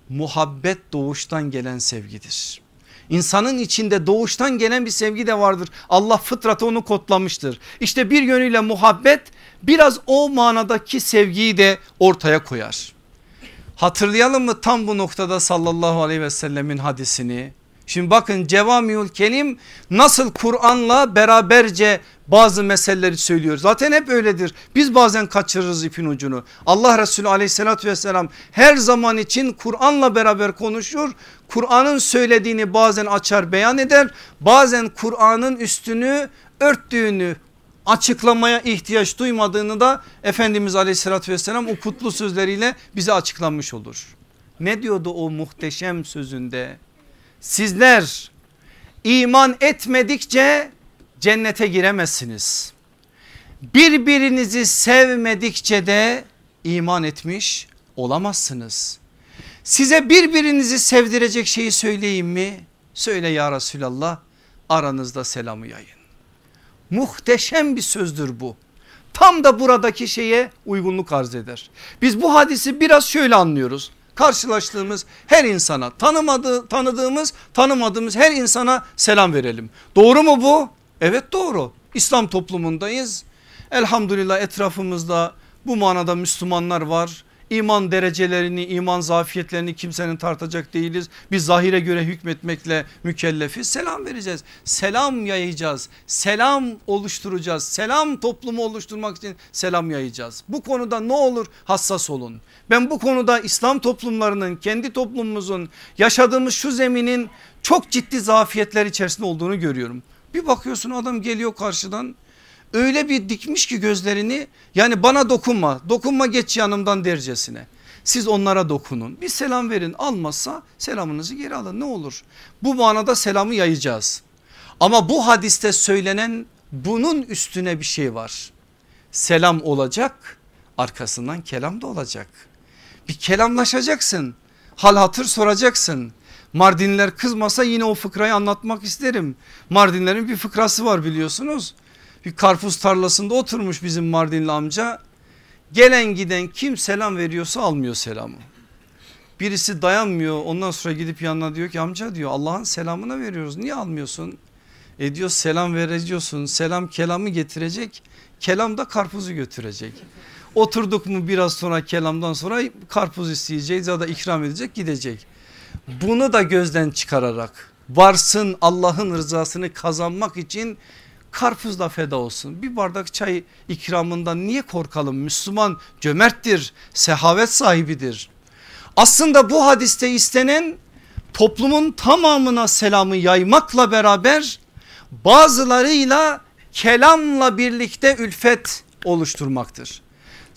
Muhabbet doğuştan gelen sevgidir. İnsanın içinde doğuştan gelen bir sevgi de vardır. Allah fıtratı onu kodlamıştır. İşte bir yönüyle muhabbet biraz o manadaki sevgiyi de ortaya koyar. Hatırlayalım mı tam bu noktada sallallahu aleyhi ve sellemin hadisini? Şimdi bakın Cevamiül Kelim nasıl Kur'an'la beraberce bazı meseleleri söylüyor. Zaten hep öyledir. Biz bazen kaçırırız ipin ucunu. Allah Resulü aleyhissalatü vesselam her zaman için Kur'an'la beraber konuşur. Kur'an'ın söylediğini bazen açar beyan eder. Bazen Kur'an'ın üstünü örttüğünü açıklamaya ihtiyaç duymadığını da Efendimiz aleyhissalatü vesselam o kutlu sözleriyle bize açıklanmış olur. Ne diyordu o muhteşem sözünde? Sizler iman etmedikçe cennete giremezsiniz. Birbirinizi sevmedikçe de iman etmiş olamazsınız. Size birbirinizi sevdirecek şeyi söyleyeyim mi? Söyle ya Resulallah aranızda selamı yayın. Muhteşem bir sözdür bu. Tam da buradaki şeye uygunluk arz eder. Biz bu hadisi biraz şöyle anlıyoruz. Karşılaştığımız her insana tanımadığı, tanıdığımız tanımadığımız her insana selam verelim. Doğru mu bu? Evet doğru. İslam toplumundayız. Elhamdülillah etrafımızda bu manada Müslümanlar var iman derecelerini iman zafiyetlerini kimsenin tartacak değiliz. Biz zahire göre hükmetmekle mükellefiz selam vereceğiz selam yayacağız selam oluşturacağız selam toplumu oluşturmak için selam yayacağız. Bu konuda ne olur hassas olun. Ben bu konuda İslam toplumlarının kendi toplumumuzun yaşadığımız şu zeminin çok ciddi zafiyetler içerisinde olduğunu görüyorum. Bir bakıyorsun adam geliyor karşıdan öyle bir dikmiş ki gözlerini yani bana dokunma dokunma geç yanımdan dercesine. Siz onlara dokunun bir selam verin almazsa selamınızı geri alın ne olur. Bu manada selamı yayacağız. Ama bu hadiste söylenen bunun üstüne bir şey var. Selam olacak arkasından kelam da olacak. Bir kelamlaşacaksın hal hatır soracaksın. Mardinler kızmasa yine o fıkrayı anlatmak isterim. Mardinlerin bir fıkrası var biliyorsunuz bir karpuz tarlasında oturmuş bizim Mardinli amca. Gelen giden kim selam veriyorsa almıyor selamı. Birisi dayanmıyor ondan sonra gidip yanına diyor ki amca diyor Allah'ın selamına veriyoruz niye almıyorsun? E diyor selam vereceyorsun selam kelamı getirecek kelam da karpuzu götürecek. Oturduk mu biraz sonra kelamdan sonra karpuz isteyeceğiz ya da ikram edecek gidecek. Bunu da gözden çıkararak varsın Allah'ın rızasını kazanmak için karpuzla feda olsun. Bir bardak çay ikramından niye korkalım? Müslüman cömerttir, sehavet sahibidir. Aslında bu hadiste istenen toplumun tamamına selamı yaymakla beraber bazılarıyla kelamla birlikte ülfet oluşturmaktır.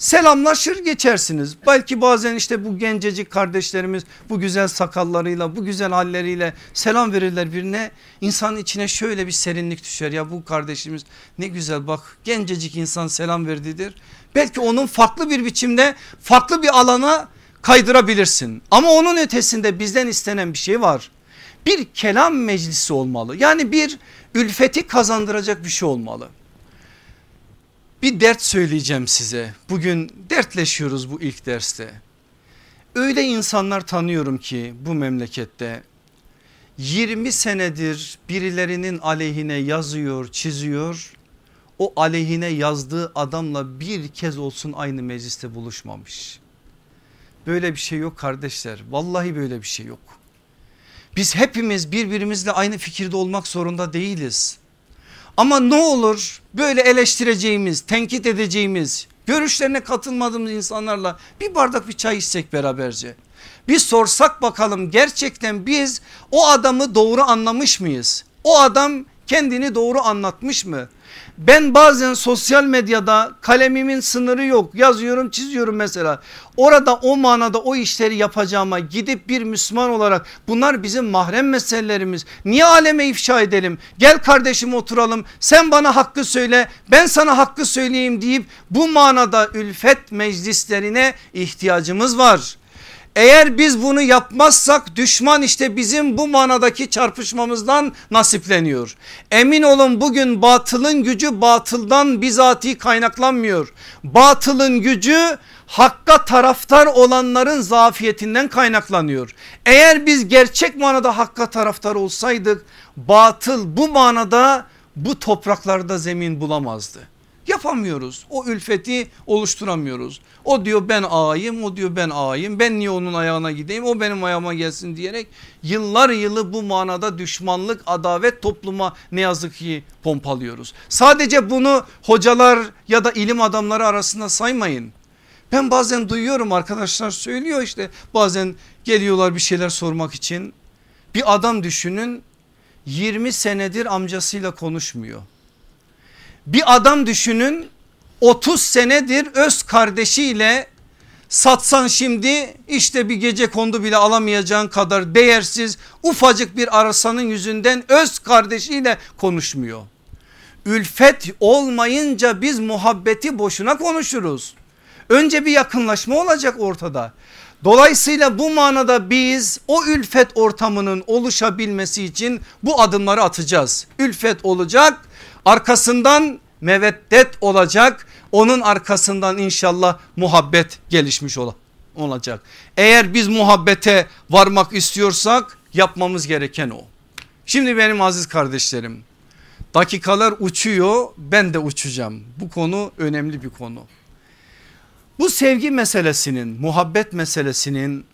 Selamlaşır geçersiniz. Belki bazen işte bu gencecik kardeşlerimiz bu güzel sakallarıyla bu güzel halleriyle selam verirler birine. İnsanın içine şöyle bir serinlik düşer ya bu kardeşimiz ne güzel bak gencecik insan selam verdidir. Belki onun farklı bir biçimde farklı bir alana kaydırabilirsin. Ama onun ötesinde bizden istenen bir şey var. Bir kelam meclisi olmalı. Yani bir ülfeti kazandıracak bir şey olmalı. Bir dert söyleyeceğim size. Bugün dertleşiyoruz bu ilk derste. Öyle insanlar tanıyorum ki bu memlekette 20 senedir birilerinin aleyhine yazıyor, çiziyor. O aleyhine yazdığı adamla bir kez olsun aynı mecliste buluşmamış. Böyle bir şey yok kardeşler. Vallahi böyle bir şey yok. Biz hepimiz birbirimizle aynı fikirde olmak zorunda değiliz. Ama ne olur böyle eleştireceğimiz, tenkit edeceğimiz, görüşlerine katılmadığımız insanlarla bir bardak bir çay içsek beraberce. Bir sorsak bakalım gerçekten biz o adamı doğru anlamış mıyız? O adam kendini doğru anlatmış mı? Ben bazen sosyal medyada kalemimin sınırı yok yazıyorum çiziyorum mesela. Orada o manada o işleri yapacağıma gidip bir Müslüman olarak bunlar bizim mahrem meselelerimiz. Niye aleme ifşa edelim? Gel kardeşim oturalım sen bana hakkı söyle ben sana hakkı söyleyeyim deyip bu manada ülfet meclislerine ihtiyacımız var. Eğer biz bunu yapmazsak düşman işte bizim bu manadaki çarpışmamızdan nasipleniyor. Emin olun bugün batılın gücü batıldan bizatihi kaynaklanmıyor. Batılın gücü hakka taraftar olanların zafiyetinden kaynaklanıyor. Eğer biz gerçek manada hakka taraftar olsaydık batıl bu manada bu topraklarda zemin bulamazdı. Yapamıyoruz o ülfeti oluşturamıyoruz. O diyor ben ağayım o diyor ben ağayım ben niye onun ayağına gideyim o benim ayağıma gelsin diyerek yıllar yılı bu manada düşmanlık adavet topluma ne yazık ki pompalıyoruz. Sadece bunu hocalar ya da ilim adamları arasında saymayın. Ben bazen duyuyorum arkadaşlar söylüyor işte bazen geliyorlar bir şeyler sormak için. Bir adam düşünün 20 senedir amcasıyla konuşmuyor. Bir adam düşünün 30 senedir öz kardeşiyle satsan şimdi işte bir gece kondu bile alamayacağın kadar değersiz ufacık bir arasanın yüzünden öz kardeşiyle konuşmuyor. Ülfet olmayınca biz muhabbeti boşuna konuşuruz. Önce bir yakınlaşma olacak ortada. Dolayısıyla bu manada biz o ülfet ortamının oluşabilmesi için bu adımları atacağız. Ülfet olacak arkasından meveddet olacak onun arkasından inşallah muhabbet gelişmiş olacak. Eğer biz muhabbete varmak istiyorsak yapmamız gereken o. Şimdi benim aziz kardeşlerim dakikalar uçuyor ben de uçacağım. Bu konu önemli bir konu. Bu sevgi meselesinin muhabbet meselesinin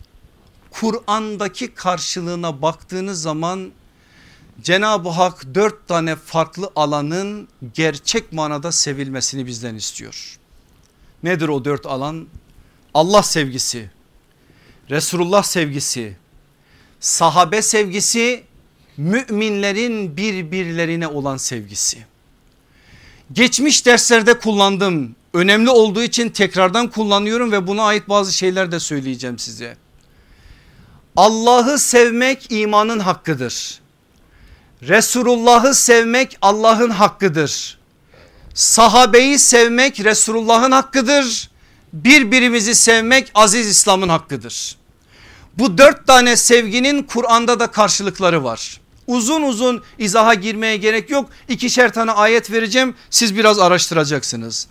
Kur'an'daki karşılığına baktığınız zaman Cenab-ı Hak dört tane farklı alanın gerçek manada sevilmesini bizden istiyor. Nedir o dört alan? Allah sevgisi, Resulullah sevgisi, sahabe sevgisi, müminlerin birbirlerine olan sevgisi. Geçmiş derslerde kullandım. Önemli olduğu için tekrardan kullanıyorum ve buna ait bazı şeyler de söyleyeceğim size. Allah'ı sevmek imanın hakkıdır. Resulullah'ı sevmek Allah'ın hakkıdır. Sahabeyi sevmek Resulullah'ın hakkıdır. Birbirimizi sevmek aziz İslam'ın hakkıdır. Bu dört tane sevginin Kur'an'da da karşılıkları var. Uzun uzun izaha girmeye gerek yok. İkişer tane ayet vereceğim siz biraz araştıracaksınız.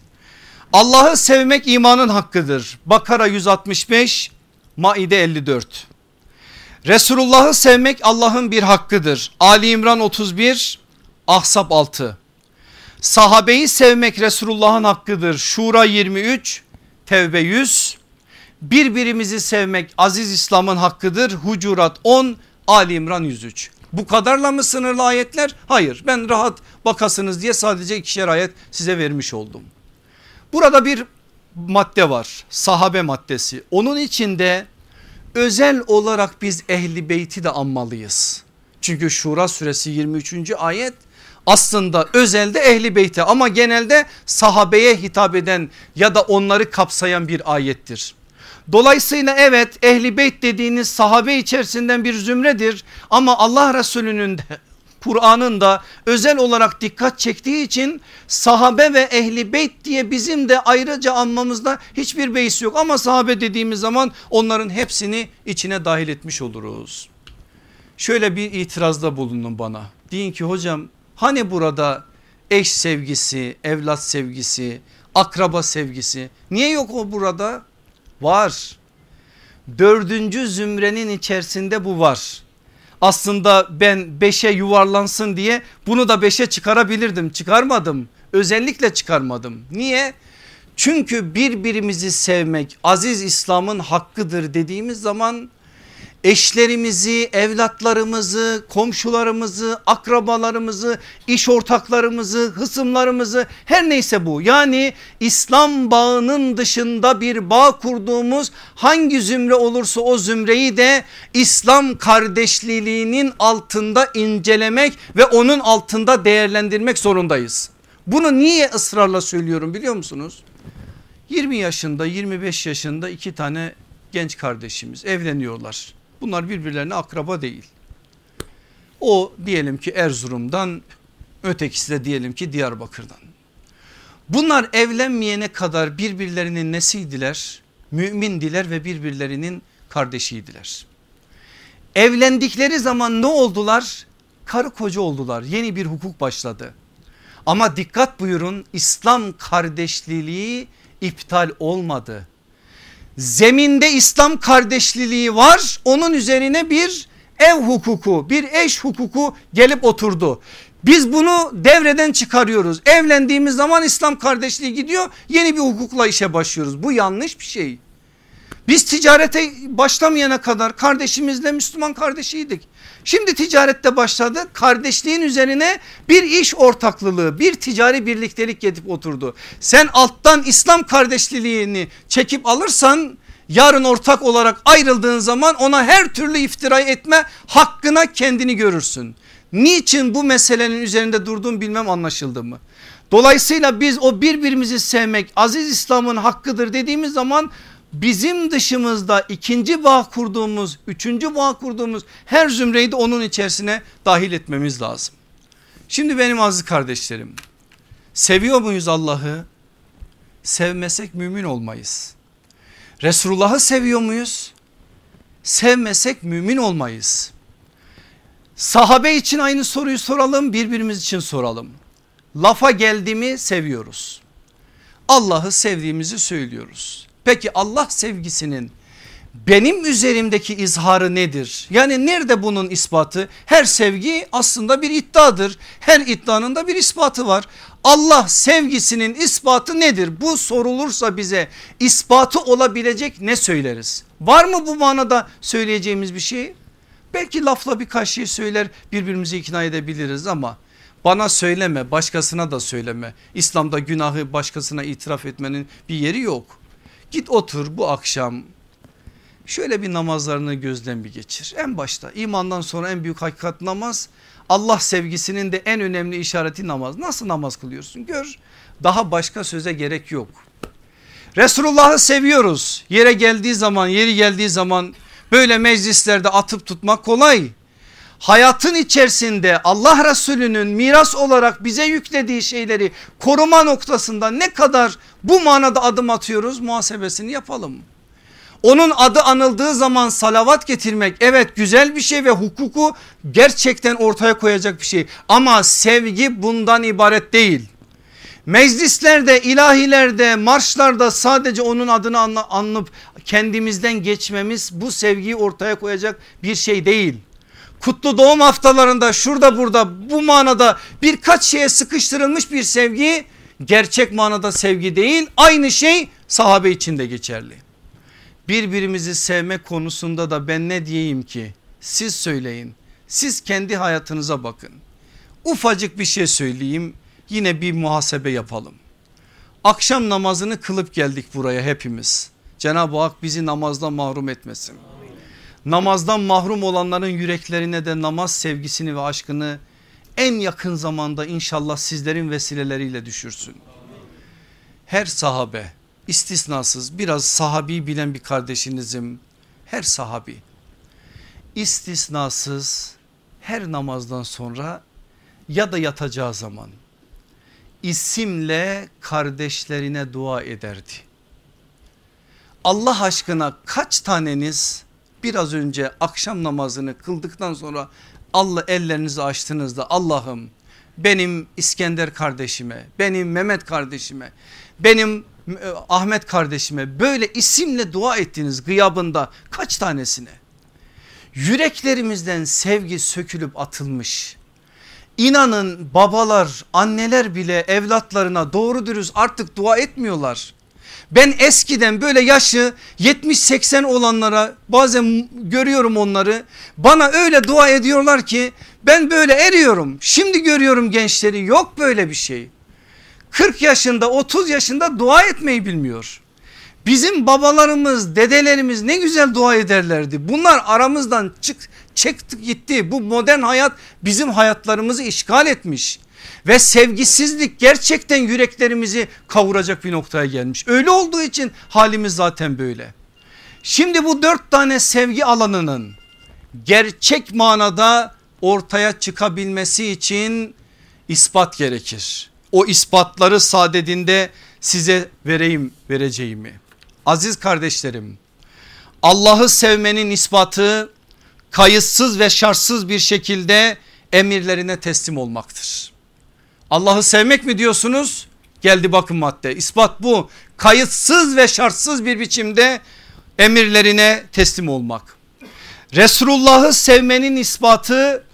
Allah'ı sevmek imanın hakkıdır. Bakara 165 Maide 54. Resulullah'ı sevmek Allah'ın bir hakkıdır. Ali İmran 31 Ahsap 6. Sahabeyi sevmek Resulullah'ın hakkıdır. Şura 23, Tevbe 100. Birbirimizi sevmek aziz İslam'ın hakkıdır. Hucurat 10, Ali İmran 103. Bu kadarla mı sınırlı ayetler? Hayır ben rahat bakasınız diye sadece ikişer ayet size vermiş oldum. Burada bir madde var sahabe maddesi. Onun içinde özel olarak biz ehli beyti de anmalıyız. Çünkü Şura suresi 23. ayet aslında özelde ehli beyte ama genelde sahabeye hitap eden ya da onları kapsayan bir ayettir. Dolayısıyla evet ehli beyt dediğiniz sahabe içerisinden bir zümredir ama Allah Resulü'nün de Kur'an'ın da özel olarak dikkat çektiği için sahabe ve ehli beyt diye bizim de ayrıca anmamızda hiçbir beis yok. Ama sahabe dediğimiz zaman onların hepsini içine dahil etmiş oluruz. Şöyle bir itirazda bulunun bana. Deyin ki hocam hani burada eş sevgisi, evlat sevgisi, akraba sevgisi niye yok o burada? Var. Dördüncü zümrenin içerisinde bu var. Aslında ben beşe yuvarlansın diye bunu da beşe çıkarabilirdim. Çıkarmadım. Özellikle çıkarmadım. Niye? Çünkü birbirimizi sevmek aziz İslam'ın hakkıdır dediğimiz zaman eşlerimizi, evlatlarımızı, komşularımızı, akrabalarımızı, iş ortaklarımızı, hısımlarımızı her neyse bu. Yani İslam bağının dışında bir bağ kurduğumuz hangi zümre olursa o zümreyi de İslam kardeşliğinin altında incelemek ve onun altında değerlendirmek zorundayız. Bunu niye ısrarla söylüyorum biliyor musunuz? 20 yaşında 25 yaşında iki tane genç kardeşimiz evleniyorlar. Bunlar birbirlerine akraba değil. O diyelim ki Erzurum'dan ötekisi de diyelim ki Diyarbakır'dan. Bunlar evlenmeyene kadar birbirlerinin nesiydiler? Mümindiler ve birbirlerinin kardeşiydiler. Evlendikleri zaman ne oldular? Karı koca oldular. Yeni bir hukuk başladı. Ama dikkat buyurun İslam kardeşliği iptal olmadı zeminde İslam kardeşliliği var onun üzerine bir ev hukuku bir eş hukuku gelip oturdu. Biz bunu devreden çıkarıyoruz evlendiğimiz zaman İslam kardeşliği gidiyor yeni bir hukukla işe başlıyoruz bu yanlış bir şey. Biz ticarete başlamayana kadar kardeşimizle Müslüman kardeşiydik. Şimdi ticarette başladı kardeşliğin üzerine bir iş ortaklılığı bir ticari birliktelik gelip oturdu. Sen alttan İslam kardeşliğini çekip alırsan yarın ortak olarak ayrıldığın zaman ona her türlü iftira etme hakkına kendini görürsün. Niçin bu meselenin üzerinde durduğum bilmem anlaşıldı mı? Dolayısıyla biz o birbirimizi sevmek aziz İslam'ın hakkıdır dediğimiz zaman bizim dışımızda ikinci bağ kurduğumuz, üçüncü bağ kurduğumuz her zümreyi de onun içerisine dahil etmemiz lazım. Şimdi benim aziz kardeşlerim seviyor muyuz Allah'ı? Sevmesek mümin olmayız. Resulullah'ı seviyor muyuz? Sevmesek mümin olmayız. Sahabe için aynı soruyu soralım birbirimiz için soralım. Lafa geldi mi seviyoruz. Allah'ı sevdiğimizi söylüyoruz. Peki Allah sevgisinin benim üzerimdeki izharı nedir? Yani nerede bunun ispatı? Her sevgi aslında bir iddiadır. Her iddianın da bir ispatı var. Allah sevgisinin ispatı nedir? Bu sorulursa bize ispatı olabilecek ne söyleriz? Var mı bu manada söyleyeceğimiz bir şey? Belki lafla birkaç şey söyler birbirimizi ikna edebiliriz ama bana söyleme başkasına da söyleme. İslam'da günahı başkasına itiraf etmenin bir yeri yok. Git otur bu akşam şöyle bir namazlarını gözden bir geçir. En başta imandan sonra en büyük hakikat namaz Allah sevgisinin de en önemli işareti namaz. Nasıl namaz kılıyorsun gör daha başka söze gerek yok. Resulullah'ı seviyoruz yere geldiği zaman yeri geldiği zaman böyle meclislerde atıp tutmak kolay. Hayatın içerisinde Allah Resulü'nün miras olarak bize yüklediği şeyleri koruma noktasında ne kadar bu manada adım atıyoruz muhasebesini yapalım. Onun adı anıldığı zaman salavat getirmek evet güzel bir şey ve hukuku gerçekten ortaya koyacak bir şey. Ama sevgi bundan ibaret değil. Meclislerde, ilahilerde, marşlarda sadece onun adını anlıp kendimizden geçmemiz bu sevgiyi ortaya koyacak bir şey değil. Kutlu doğum haftalarında şurada burada bu manada birkaç şeye sıkıştırılmış bir sevgi gerçek manada sevgi değil. Aynı şey sahabe için de geçerli. Birbirimizi sevme konusunda da ben ne diyeyim ki siz söyleyin. Siz kendi hayatınıza bakın. Ufacık bir şey söyleyeyim yine bir muhasebe yapalım. Akşam namazını kılıp geldik buraya hepimiz. Cenab-ı Hak bizi namazdan mahrum etmesin. Namazdan mahrum olanların yüreklerine de namaz sevgisini ve aşkını en yakın zamanda inşallah sizlerin vesileleriyle düşürsün. Her sahabe istisnasız biraz sahabi bilen bir kardeşinizim. Her sahabi istisnasız her namazdan sonra ya da yatacağı zaman isimle kardeşlerine dua ederdi. Allah aşkına kaç taneniz biraz önce akşam namazını kıldıktan sonra Allah ellerinizi açtığınızda Allah'ım benim İskender kardeşime, benim Mehmet kardeşime, benim e, Ahmet kardeşime böyle isimle dua ettiğiniz gıyabında kaç tanesine? Yüreklerimizden sevgi sökülüp atılmış. İnanın babalar anneler bile evlatlarına doğru dürüst artık dua etmiyorlar. Ben eskiden böyle yaşı 70-80 olanlara bazen görüyorum onları. Bana öyle dua ediyorlar ki ben böyle eriyorum. Şimdi görüyorum gençleri yok böyle bir şey. 40 yaşında 30 yaşında dua etmeyi bilmiyor. Bizim babalarımız dedelerimiz ne güzel dua ederlerdi. Bunlar aramızdan çık, çıktı gitti. Bu modern hayat bizim hayatlarımızı işgal etmiş. Ve sevgisizlik gerçekten yüreklerimizi kavuracak bir noktaya gelmiş. Öyle olduğu için halimiz zaten böyle. Şimdi bu dört tane sevgi alanının gerçek manada ortaya çıkabilmesi için ispat gerekir. O ispatları sadedinde size vereyim vereceğimi. Aziz kardeşlerim Allah'ı sevmenin ispatı kayıtsız ve şartsız bir şekilde emirlerine teslim olmaktır. Allah'ı sevmek mi diyorsunuz? Geldi bakın madde ispat bu kayıtsız ve şartsız bir biçimde emirlerine teslim olmak. Resulullah'ı sevmenin ispatı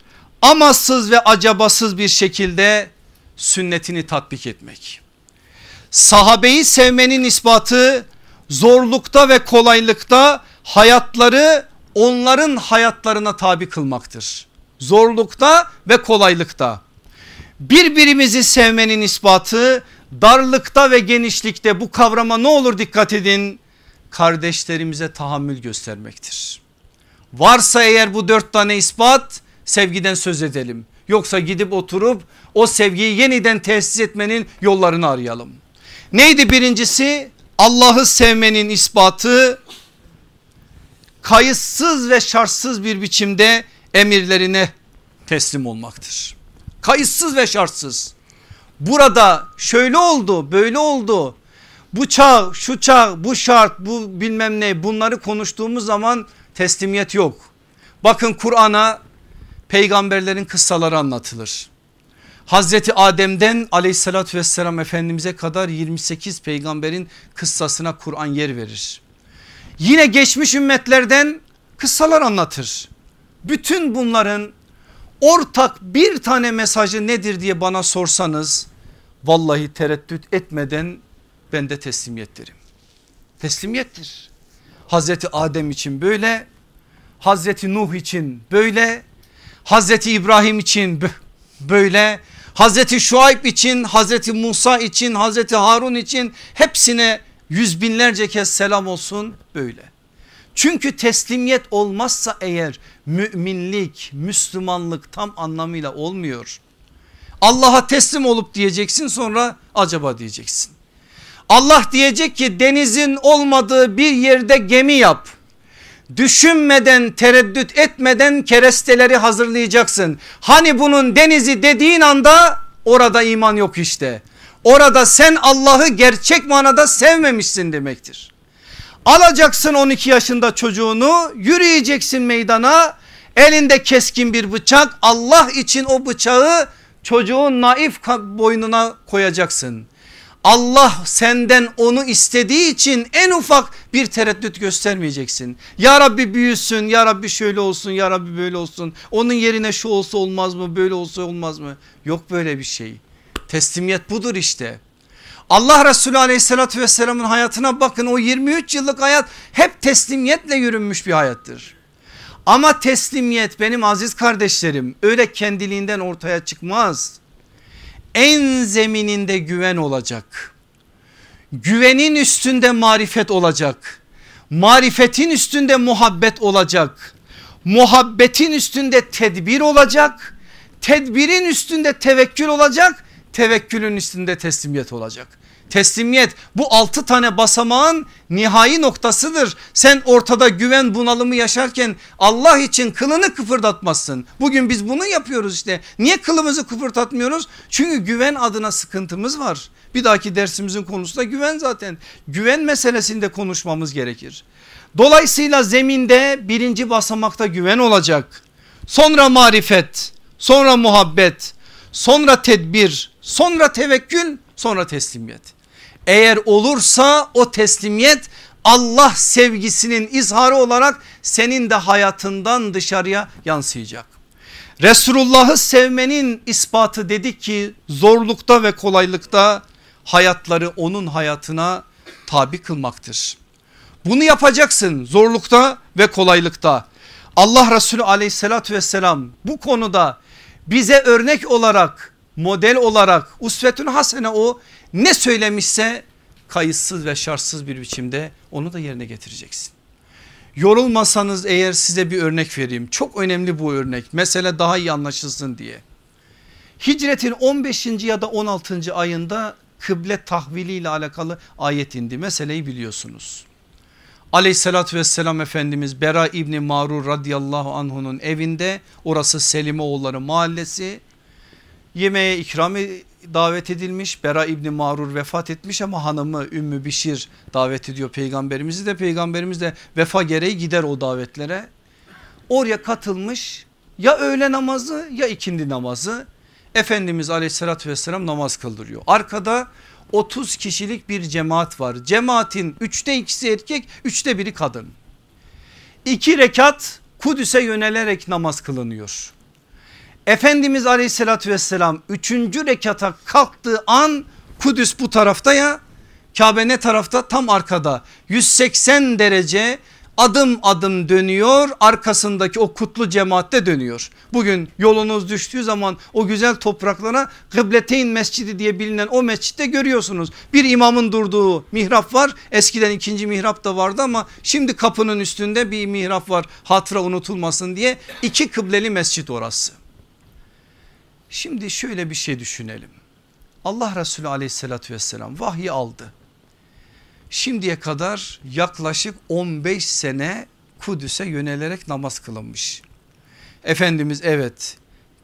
amasız ve acabasız bir şekilde sünnetini tatbik etmek. Sahabeyi sevmenin ispatı zorlukta ve kolaylıkta hayatları onların hayatlarına tabi kılmaktır. Zorlukta ve kolaylıkta. Birbirimizi sevmenin ispatı darlıkta ve genişlikte bu kavrama ne olur dikkat edin. Kardeşlerimize tahammül göstermektir. Varsa eğer bu dört tane ispat sevgiden söz edelim. Yoksa gidip oturup o sevgiyi yeniden tesis etmenin yollarını arayalım. Neydi birincisi? Allah'ı sevmenin ispatı kayıtsız ve şartsız bir biçimde emirlerine teslim olmaktır. Kayıtsız ve şartsız. Burada şöyle oldu böyle oldu. Bu çağ şu çağ bu şart bu bilmem ne bunları konuştuğumuz zaman teslimiyet yok. Bakın Kur'an'a peygamberlerin kıssaları anlatılır. Hazreti Adem'den aleyhissalatü vesselam efendimize kadar 28 peygamberin kıssasına Kur'an yer verir. Yine geçmiş ümmetlerden kıssalar anlatır. Bütün bunların ortak bir tane mesajı nedir diye bana sorsanız vallahi tereddüt etmeden ben de teslimiyet derim. Teslimiyettir. Hazreti Adem için böyle, Hazreti Nuh için böyle, Hazreti İbrahim için böyle, Hazreti Şuayb için, Hazreti Musa için, Hazreti Harun için hepsine yüz binlerce kez selam olsun böyle. Çünkü teslimiyet olmazsa eğer müminlik, Müslümanlık tam anlamıyla olmuyor. Allah'a teslim olup diyeceksin sonra acaba diyeceksin. Allah diyecek ki denizin olmadığı bir yerde gemi yap. Düşünmeden tereddüt etmeden keresteleri hazırlayacaksın. Hani bunun denizi dediğin anda orada iman yok işte. Orada sen Allah'ı gerçek manada sevmemişsin demektir. Alacaksın 12 yaşında çocuğunu yürüyeceksin meydana elinde keskin bir bıçak Allah için o bıçağı çocuğun naif boynuna koyacaksın. Allah senden onu istediği için en ufak bir tereddüt göstermeyeceksin. Ya Rabbi büyüsün ya Rabbi şöyle olsun ya Rabbi böyle olsun. Onun yerine şu olsa olmaz mı böyle olsa olmaz mı? Yok böyle bir şey. Teslimiyet budur işte. Allah Resulü aleyhissalatü vesselamın hayatına bakın o 23 yıllık hayat hep teslimiyetle yürünmüş bir hayattır. Ama teslimiyet benim aziz kardeşlerim öyle kendiliğinden ortaya çıkmaz. En zemininde güven olacak. Güvenin üstünde marifet olacak. Marifetin üstünde muhabbet olacak. Muhabbetin üstünde tedbir olacak. Tedbirin üstünde tevekkül olacak. Tevekkülün üstünde teslimiyet olacak. Teslimiyet bu altı tane basamağın nihai noktasıdır. Sen ortada güven bunalımı yaşarken Allah için kılını kıpırdatmazsın. Bugün biz bunu yapıyoruz işte. Niye kılımızı kıpırdatmıyoruz? Çünkü güven adına sıkıntımız var. Bir dahaki dersimizin konusu da güven zaten. Güven meselesinde konuşmamız gerekir. Dolayısıyla zeminde birinci basamakta güven olacak. Sonra marifet, sonra muhabbet, sonra tedbir, sonra tevekkül, sonra teslimiyet. Eğer olursa o teslimiyet Allah sevgisinin izharı olarak senin de hayatından dışarıya yansıyacak. Resulullah'ı sevmenin ispatı dedik ki zorlukta ve kolaylıkta hayatları onun hayatına tabi kılmaktır. Bunu yapacaksın zorlukta ve kolaylıkta. Allah Resulü aleyhissalatü vesselam bu konuda bize örnek olarak model olarak usvetün hasene o ne söylemişse kayıtsız ve şartsız bir biçimde onu da yerine getireceksin. Yorulmasanız eğer size bir örnek vereyim. Çok önemli bu örnek. Mesele daha iyi anlaşılsın diye. Hicretin 15. ya da 16. ayında kıble tahvili ile alakalı ayet indi. Meseleyi biliyorsunuz. Aleyhissalatü vesselam Efendimiz Bera İbni Marur radıyallahu anhunun evinde orası Selimoğulları mahallesi yemeğe ikram davet edilmiş. Bera İbni Marur vefat etmiş ama hanımı Ümmü Bişir davet ediyor peygamberimizi de peygamberimiz de vefa gereği gider o davetlere. Oraya katılmış ya öğle namazı ya ikindi namazı Efendimiz aleyhissalatü vesselam namaz kıldırıyor. Arkada 30 kişilik bir cemaat var. Cemaatin üçte ikisi erkek üçte biri kadın. İki rekat Kudüs'e yönelerek namaz kılınıyor. Efendimiz aleyhissalatü vesselam üçüncü rekata kalktığı an Kudüs bu tarafta ya Kabe ne tarafta tam arkada 180 derece adım adım dönüyor arkasındaki o kutlu cemaatte dönüyor. Bugün yolunuz düştüğü zaman o güzel topraklara Kıbleteyn Mescidi diye bilinen o mescitte görüyorsunuz. Bir imamın durduğu mihrap var eskiden ikinci mihrap da vardı ama şimdi kapının üstünde bir mihrap var hatıra unutulmasın diye iki kıbleli mescit orası. Şimdi şöyle bir şey düşünelim. Allah Resulü aleyhissalatü vesselam vahyi aldı. Şimdiye kadar yaklaşık 15 sene Kudüs'e yönelerek namaz kılınmış. Efendimiz evet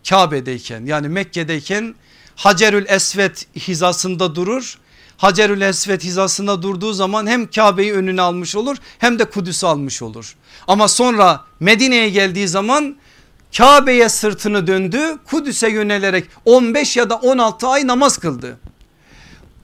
Kabe'deyken yani Mekke'deyken Hacerül Esvet hizasında durur. Hacerül Esvet hizasında durduğu zaman hem Kabe'yi önüne almış olur hem de Kudüs'ü almış olur. Ama sonra Medine'ye geldiği zaman Kabe'ye sırtını döndü Kudüs'e yönelerek 15 ya da 16 ay namaz kıldı.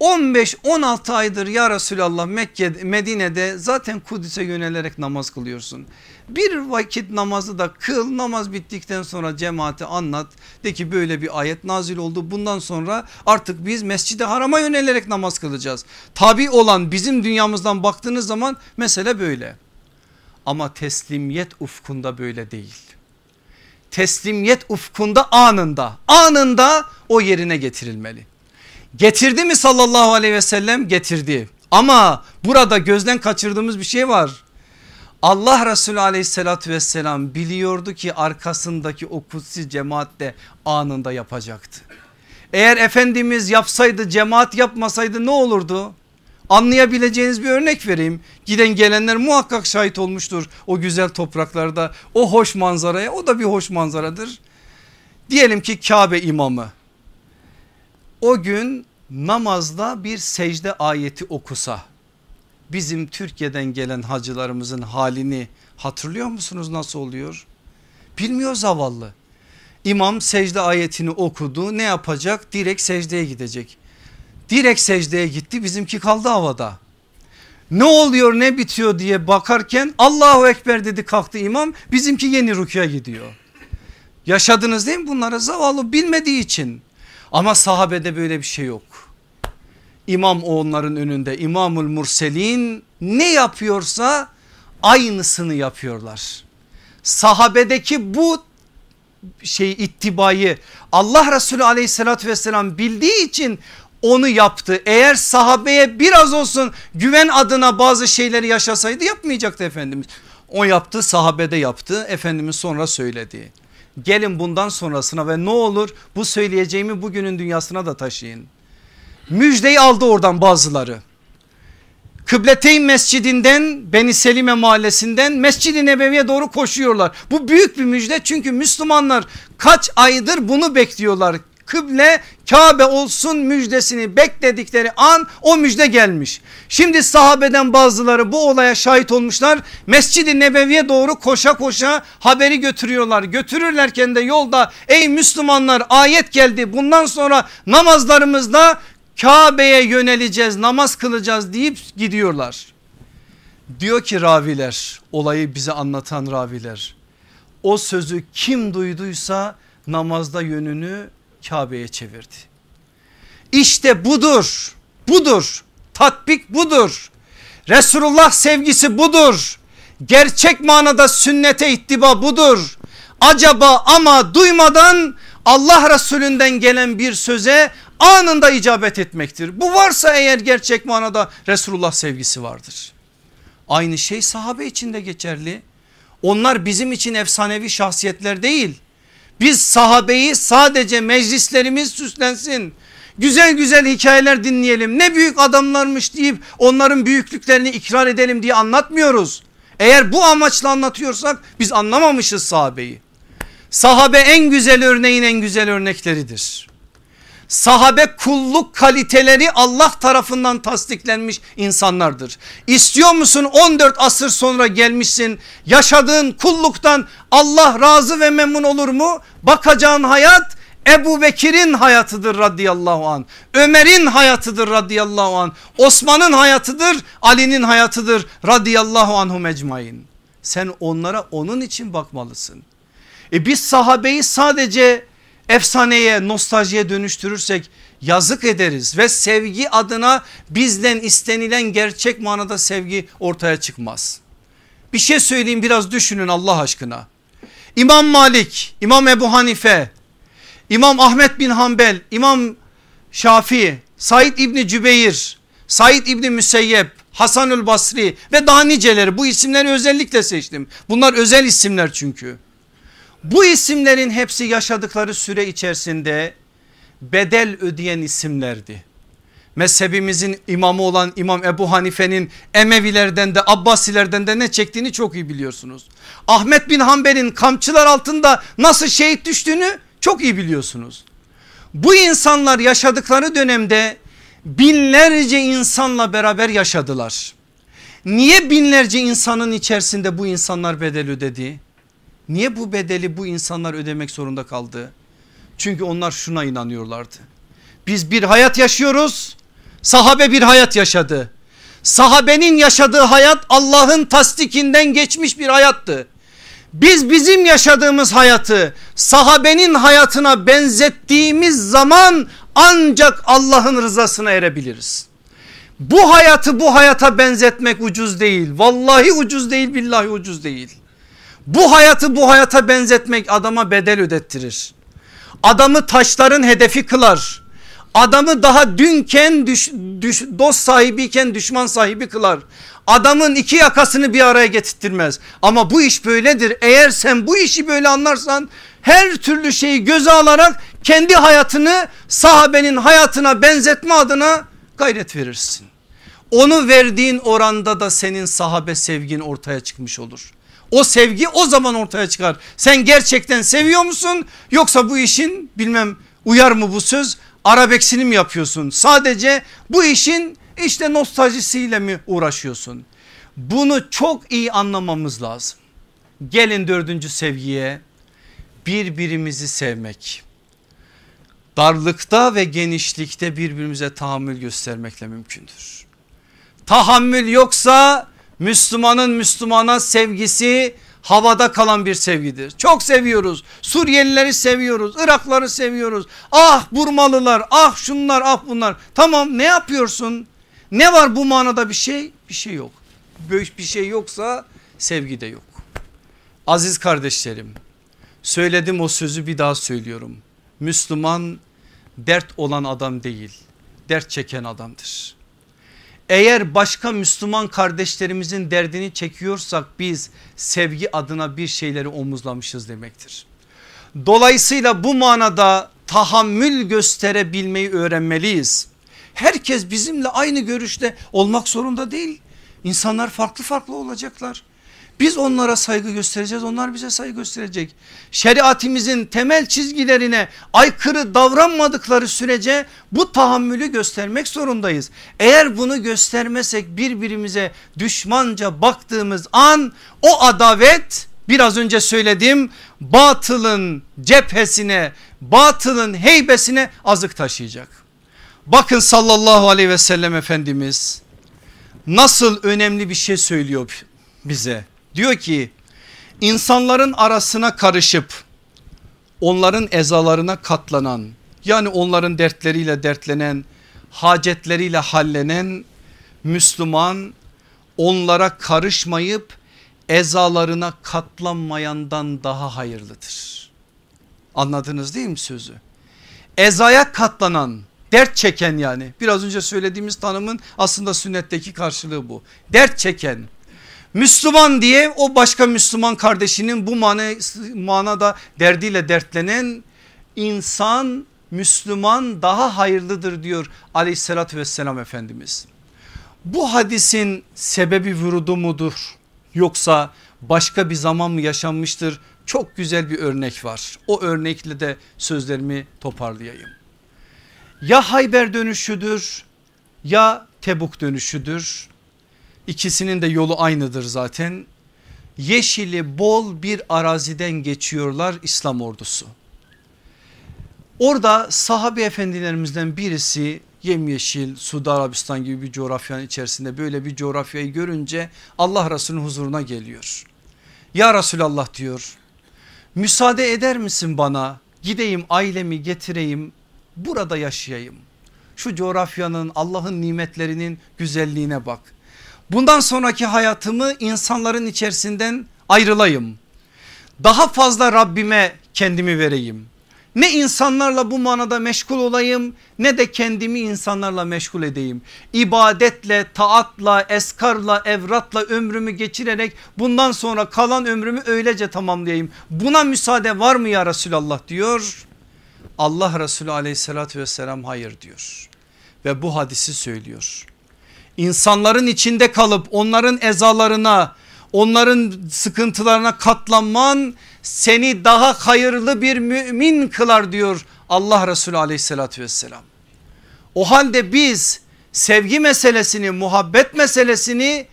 15-16 aydır ya Resulallah Mekke Medine'de zaten Kudüs'e yönelerek namaz kılıyorsun. Bir vakit namazı da kıl namaz bittikten sonra cemaate anlat. De ki böyle bir ayet nazil oldu bundan sonra artık biz mescide harama yönelerek namaz kılacağız. Tabi olan bizim dünyamızdan baktığınız zaman mesele böyle. Ama teslimiyet ufkunda böyle değil teslimiyet ufkunda anında anında o yerine getirilmeli. Getirdi mi sallallahu aleyhi ve sellem getirdi ama burada gözden kaçırdığımız bir şey var. Allah Resulü aleyhissalatü vesselam biliyordu ki arkasındaki o kutsi cemaat de anında yapacaktı. Eğer Efendimiz yapsaydı cemaat yapmasaydı ne olurdu? Anlayabileceğiniz bir örnek vereyim. Giden gelenler muhakkak şahit olmuştur o güzel topraklarda o hoş manzaraya o da bir hoş manzaradır. Diyelim ki Kabe imamı o gün namazda bir secde ayeti okusa bizim Türkiye'den gelen hacılarımızın halini hatırlıyor musunuz nasıl oluyor? Bilmiyor zavallı. İmam secde ayetini okudu ne yapacak? Direkt secdeye gidecek. Direkt secdeye gitti bizimki kaldı havada. ne oluyor ne bitiyor diye bakarken Allahu Ekber dedi kalktı imam bizimki yeni rüküya gidiyor. Yaşadınız değil mi bunları zavallı bilmediği için ama sahabede böyle bir şey yok. İmam onların önünde İmamul Murselin ne yapıyorsa aynısını yapıyorlar. Sahabedeki bu şey ittibayı Allah Resulü aleyhissalatü vesselam bildiği için onu yaptı. Eğer sahabeye biraz olsun güven adına bazı şeyleri yaşasaydı yapmayacaktı Efendimiz. O yaptı sahabede yaptı Efendimiz sonra söyledi. Gelin bundan sonrasına ve ne olur bu söyleyeceğimi bugünün dünyasına da taşıyın. Müjdeyi aldı oradan bazıları. Kıbleteyn mescidinden Beni Selime mahallesinden Mescid-i Nebevi'ye doğru koşuyorlar. Bu büyük bir müjde çünkü Müslümanlar kaç aydır bunu bekliyorlar. Kıble Kabe olsun müjdesini bekledikleri an o müjde gelmiş. Şimdi sahabeden bazıları bu olaya şahit olmuşlar. Mescid-i Nebevi'ye doğru koşa koşa haberi götürüyorlar. Götürürlerken de yolda ey Müslümanlar ayet geldi. Bundan sonra namazlarımızda Kabe'ye yöneleceğiz namaz kılacağız deyip gidiyorlar. Diyor ki raviler olayı bize anlatan raviler o sözü kim duyduysa namazda yönünü Kabe'ye çevirdi. İşte budur budur tatbik budur. Resulullah sevgisi budur. Gerçek manada sünnete ittiba budur. Acaba ama duymadan Allah Resulünden gelen bir söze anında icabet etmektir. Bu varsa eğer gerçek manada Resulullah sevgisi vardır. Aynı şey sahabe için de geçerli. Onlar bizim için efsanevi şahsiyetler değil. Biz sahabeyi sadece meclislerimiz süslensin. Güzel güzel hikayeler dinleyelim. Ne büyük adamlarmış deyip onların büyüklüklerini ikrar edelim diye anlatmıyoruz. Eğer bu amaçla anlatıyorsak biz anlamamışız sahabeyi. Sahabe en güzel örneğin en güzel örnekleridir. Sahabe kulluk kaliteleri Allah tarafından tasdiklenmiş insanlardır. İstiyor musun 14 asır sonra gelmişsin yaşadığın kulluktan Allah razı ve memnun olur mu? Bakacağın hayat Ebu Bekir'in hayatıdır radıyallahu an. Ömer'in hayatıdır radıyallahu an. Osman'ın hayatıdır Ali'nin hayatıdır radıyallahu anhum ecmain. Sen onlara onun için bakmalısın. E biz sahabeyi sadece efsaneye nostaljiye dönüştürürsek yazık ederiz ve sevgi adına bizden istenilen gerçek manada sevgi ortaya çıkmaz. Bir şey söyleyeyim biraz düşünün Allah aşkına. İmam Malik, İmam Ebu Hanife, İmam Ahmet bin Hanbel, İmam Şafii, Said İbni Cübeyr, Said İbni Müseyyep, Hasanül Basri ve daha niceleri bu isimleri özellikle seçtim. Bunlar özel isimler çünkü. Bu isimlerin hepsi yaşadıkları süre içerisinde bedel ödeyen isimlerdi. Mezhebimizin imamı olan İmam Ebu Hanife'nin Emevilerden de Abbasilerden de ne çektiğini çok iyi biliyorsunuz. Ahmet bin Hanbel'in kamçılar altında nasıl şehit düştüğünü çok iyi biliyorsunuz. Bu insanlar yaşadıkları dönemde binlerce insanla beraber yaşadılar. Niye binlerce insanın içerisinde bu insanlar bedel ödedi? Niye bu bedeli bu insanlar ödemek zorunda kaldı? Çünkü onlar şuna inanıyorlardı. Biz bir hayat yaşıyoruz. Sahabe bir hayat yaşadı. Sahabenin yaşadığı hayat Allah'ın tasdikinden geçmiş bir hayattı. Biz bizim yaşadığımız hayatı sahabenin hayatına benzettiğimiz zaman ancak Allah'ın rızasına erebiliriz. Bu hayatı bu hayata benzetmek ucuz değil. Vallahi ucuz değil billahi ucuz değil. Bu hayatı bu hayata benzetmek adama bedel ödettirir. Adamı taşların hedefi kılar. Adamı daha dünken düş, düş, dost sahibiyken düşman sahibi kılar. Adamın iki yakasını bir araya getirtmez. Ama bu iş böyledir. Eğer sen bu işi böyle anlarsan her türlü şeyi göze alarak kendi hayatını sahabenin hayatına benzetme adına gayret verirsin. Onu verdiğin oranda da senin sahabe sevgin ortaya çıkmış olur. O sevgi o zaman ortaya çıkar. Sen gerçekten seviyor musun yoksa bu işin bilmem uyar mı bu söz arabeksini mi yapıyorsun? Sadece bu işin işte nostaljisiyle mi uğraşıyorsun? Bunu çok iyi anlamamız lazım. Gelin dördüncü sevgiye birbirimizi sevmek. Darlıkta ve genişlikte birbirimize tahammül göstermekle mümkündür. Tahammül yoksa Müslümanın Müslümana sevgisi havada kalan bir sevgidir. Çok seviyoruz. Suriyelileri seviyoruz. Irakları seviyoruz. Ah Burmalılar, ah şunlar, ah bunlar. Tamam ne yapıyorsun? Ne var bu manada bir şey? Bir şey yok. Bir şey yoksa sevgi de yok. Aziz kardeşlerim söyledim o sözü bir daha söylüyorum. Müslüman dert olan adam değil dert çeken adamdır. Eğer başka Müslüman kardeşlerimizin derdini çekiyorsak biz sevgi adına bir şeyleri omuzlamışız demektir. Dolayısıyla bu manada tahammül gösterebilmeyi öğrenmeliyiz. Herkes bizimle aynı görüşte olmak zorunda değil. İnsanlar farklı farklı olacaklar. Biz onlara saygı göstereceğiz onlar bize saygı gösterecek. Şeriatimizin temel çizgilerine aykırı davranmadıkları sürece bu tahammülü göstermek zorundayız. Eğer bunu göstermesek birbirimize düşmanca baktığımız an o adavet biraz önce söylediğim batılın cephesine batılın heybesine azık taşıyacak. Bakın sallallahu aleyhi ve sellem Efendimiz nasıl önemli bir şey söylüyor bize. Diyor ki insanların arasına karışıp onların ezalarına katlanan yani onların dertleriyle dertlenen hacetleriyle hallenen Müslüman onlara karışmayıp ezalarına katlanmayandan daha hayırlıdır. Anladınız değil mi sözü? Ezaya katlanan dert çeken yani biraz önce söylediğimiz tanımın aslında sünnetteki karşılığı bu. Dert çeken Müslüman diye o başka Müslüman kardeşinin bu mana, manada derdiyle dertlenen insan Müslüman daha hayırlıdır diyor aleyhissalatü vesselam Efendimiz. Bu hadisin sebebi vurudu mudur yoksa başka bir zaman mı yaşanmıştır? Çok güzel bir örnek var. O örnekle de sözlerimi toparlayayım. Ya Hayber dönüşüdür ya Tebuk dönüşüdür İkisinin de yolu aynıdır zaten. Yeşili bol bir araziden geçiyorlar İslam ordusu. Orada sahabe efendilerimizden birisi yemyeşil Suudi Arabistan gibi bir coğrafyanın içerisinde böyle bir coğrafyayı görünce Allah Resulü'nün huzuruna geliyor. Ya Resulallah diyor müsaade eder misin bana gideyim ailemi getireyim burada yaşayayım. Şu coğrafyanın Allah'ın nimetlerinin güzelliğine bak. Bundan sonraki hayatımı insanların içerisinden ayrılayım. Daha fazla Rabbime kendimi vereyim. Ne insanlarla bu manada meşgul olayım ne de kendimi insanlarla meşgul edeyim. İbadetle, taatla, eskarla, evratla ömrümü geçirerek bundan sonra kalan ömrümü öylece tamamlayayım. Buna müsaade var mı ya Resulallah diyor. Allah Resulü aleyhissalatü vesselam hayır diyor. Ve bu hadisi söylüyor insanların içinde kalıp onların ezalarına onların sıkıntılarına katlanman seni daha hayırlı bir mümin kılar diyor Allah Resulü aleyhissalatü vesselam. O halde biz sevgi meselesini muhabbet meselesini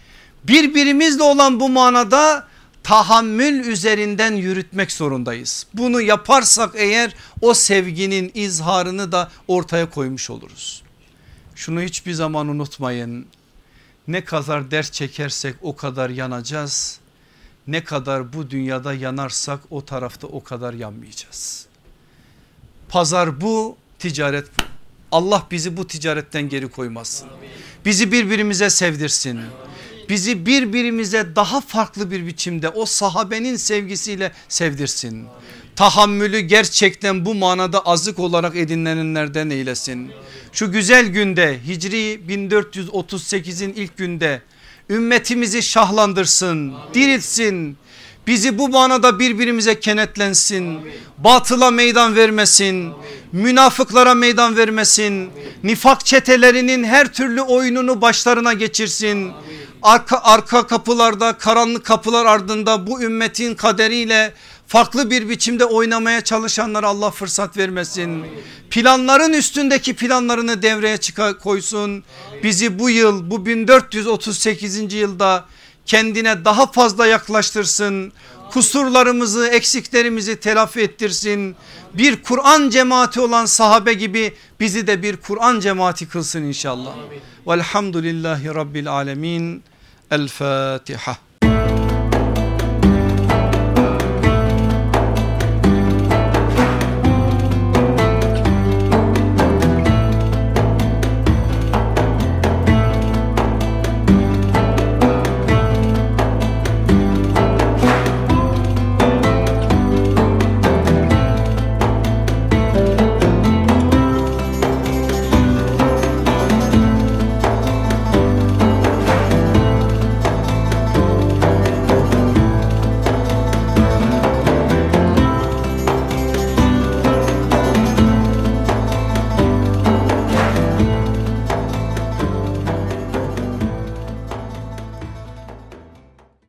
birbirimizle olan bu manada tahammül üzerinden yürütmek zorundayız. Bunu yaparsak eğer o sevginin izharını da ortaya koymuş oluruz. Şunu hiçbir zaman unutmayın. Ne kadar dert çekersek o kadar yanacağız. Ne kadar bu dünyada yanarsak o tarafta o kadar yanmayacağız. Pazar bu, ticaret bu. Allah bizi bu ticaretten geri koymasın. Bizi birbirimize sevdirsin. Bizi birbirimize daha farklı bir biçimde o sahabenin sevgisiyle sevdirsin. Tahammülü gerçekten bu manada azık olarak edinenlerden eylesin şu güzel günde Hicri 1438'in ilk günde ümmetimizi şahlandırsın, diriltsin. Bizi bu manada birbirimize kenetlensin. Batıla meydan vermesin. Münafıklara meydan vermesin. Nifak çetelerinin her türlü oyununu başlarına geçirsin. Arka, arka kapılarda karanlık kapılar ardında bu ümmetin kaderiyle farklı bir biçimde oynamaya çalışanlara Allah fırsat vermesin. Planların üstündeki planlarını devreye çıkar, koysun. Bizi bu yıl bu 1438. yılda kendine daha fazla yaklaştırsın. Kusurlarımızı, eksiklerimizi telafi ettirsin. Bir Kur'an cemaati olan sahabe gibi bizi de bir Kur'an cemaati kılsın inşallah. Velhamdülillahi Rabbil Alemin. El Fatiha.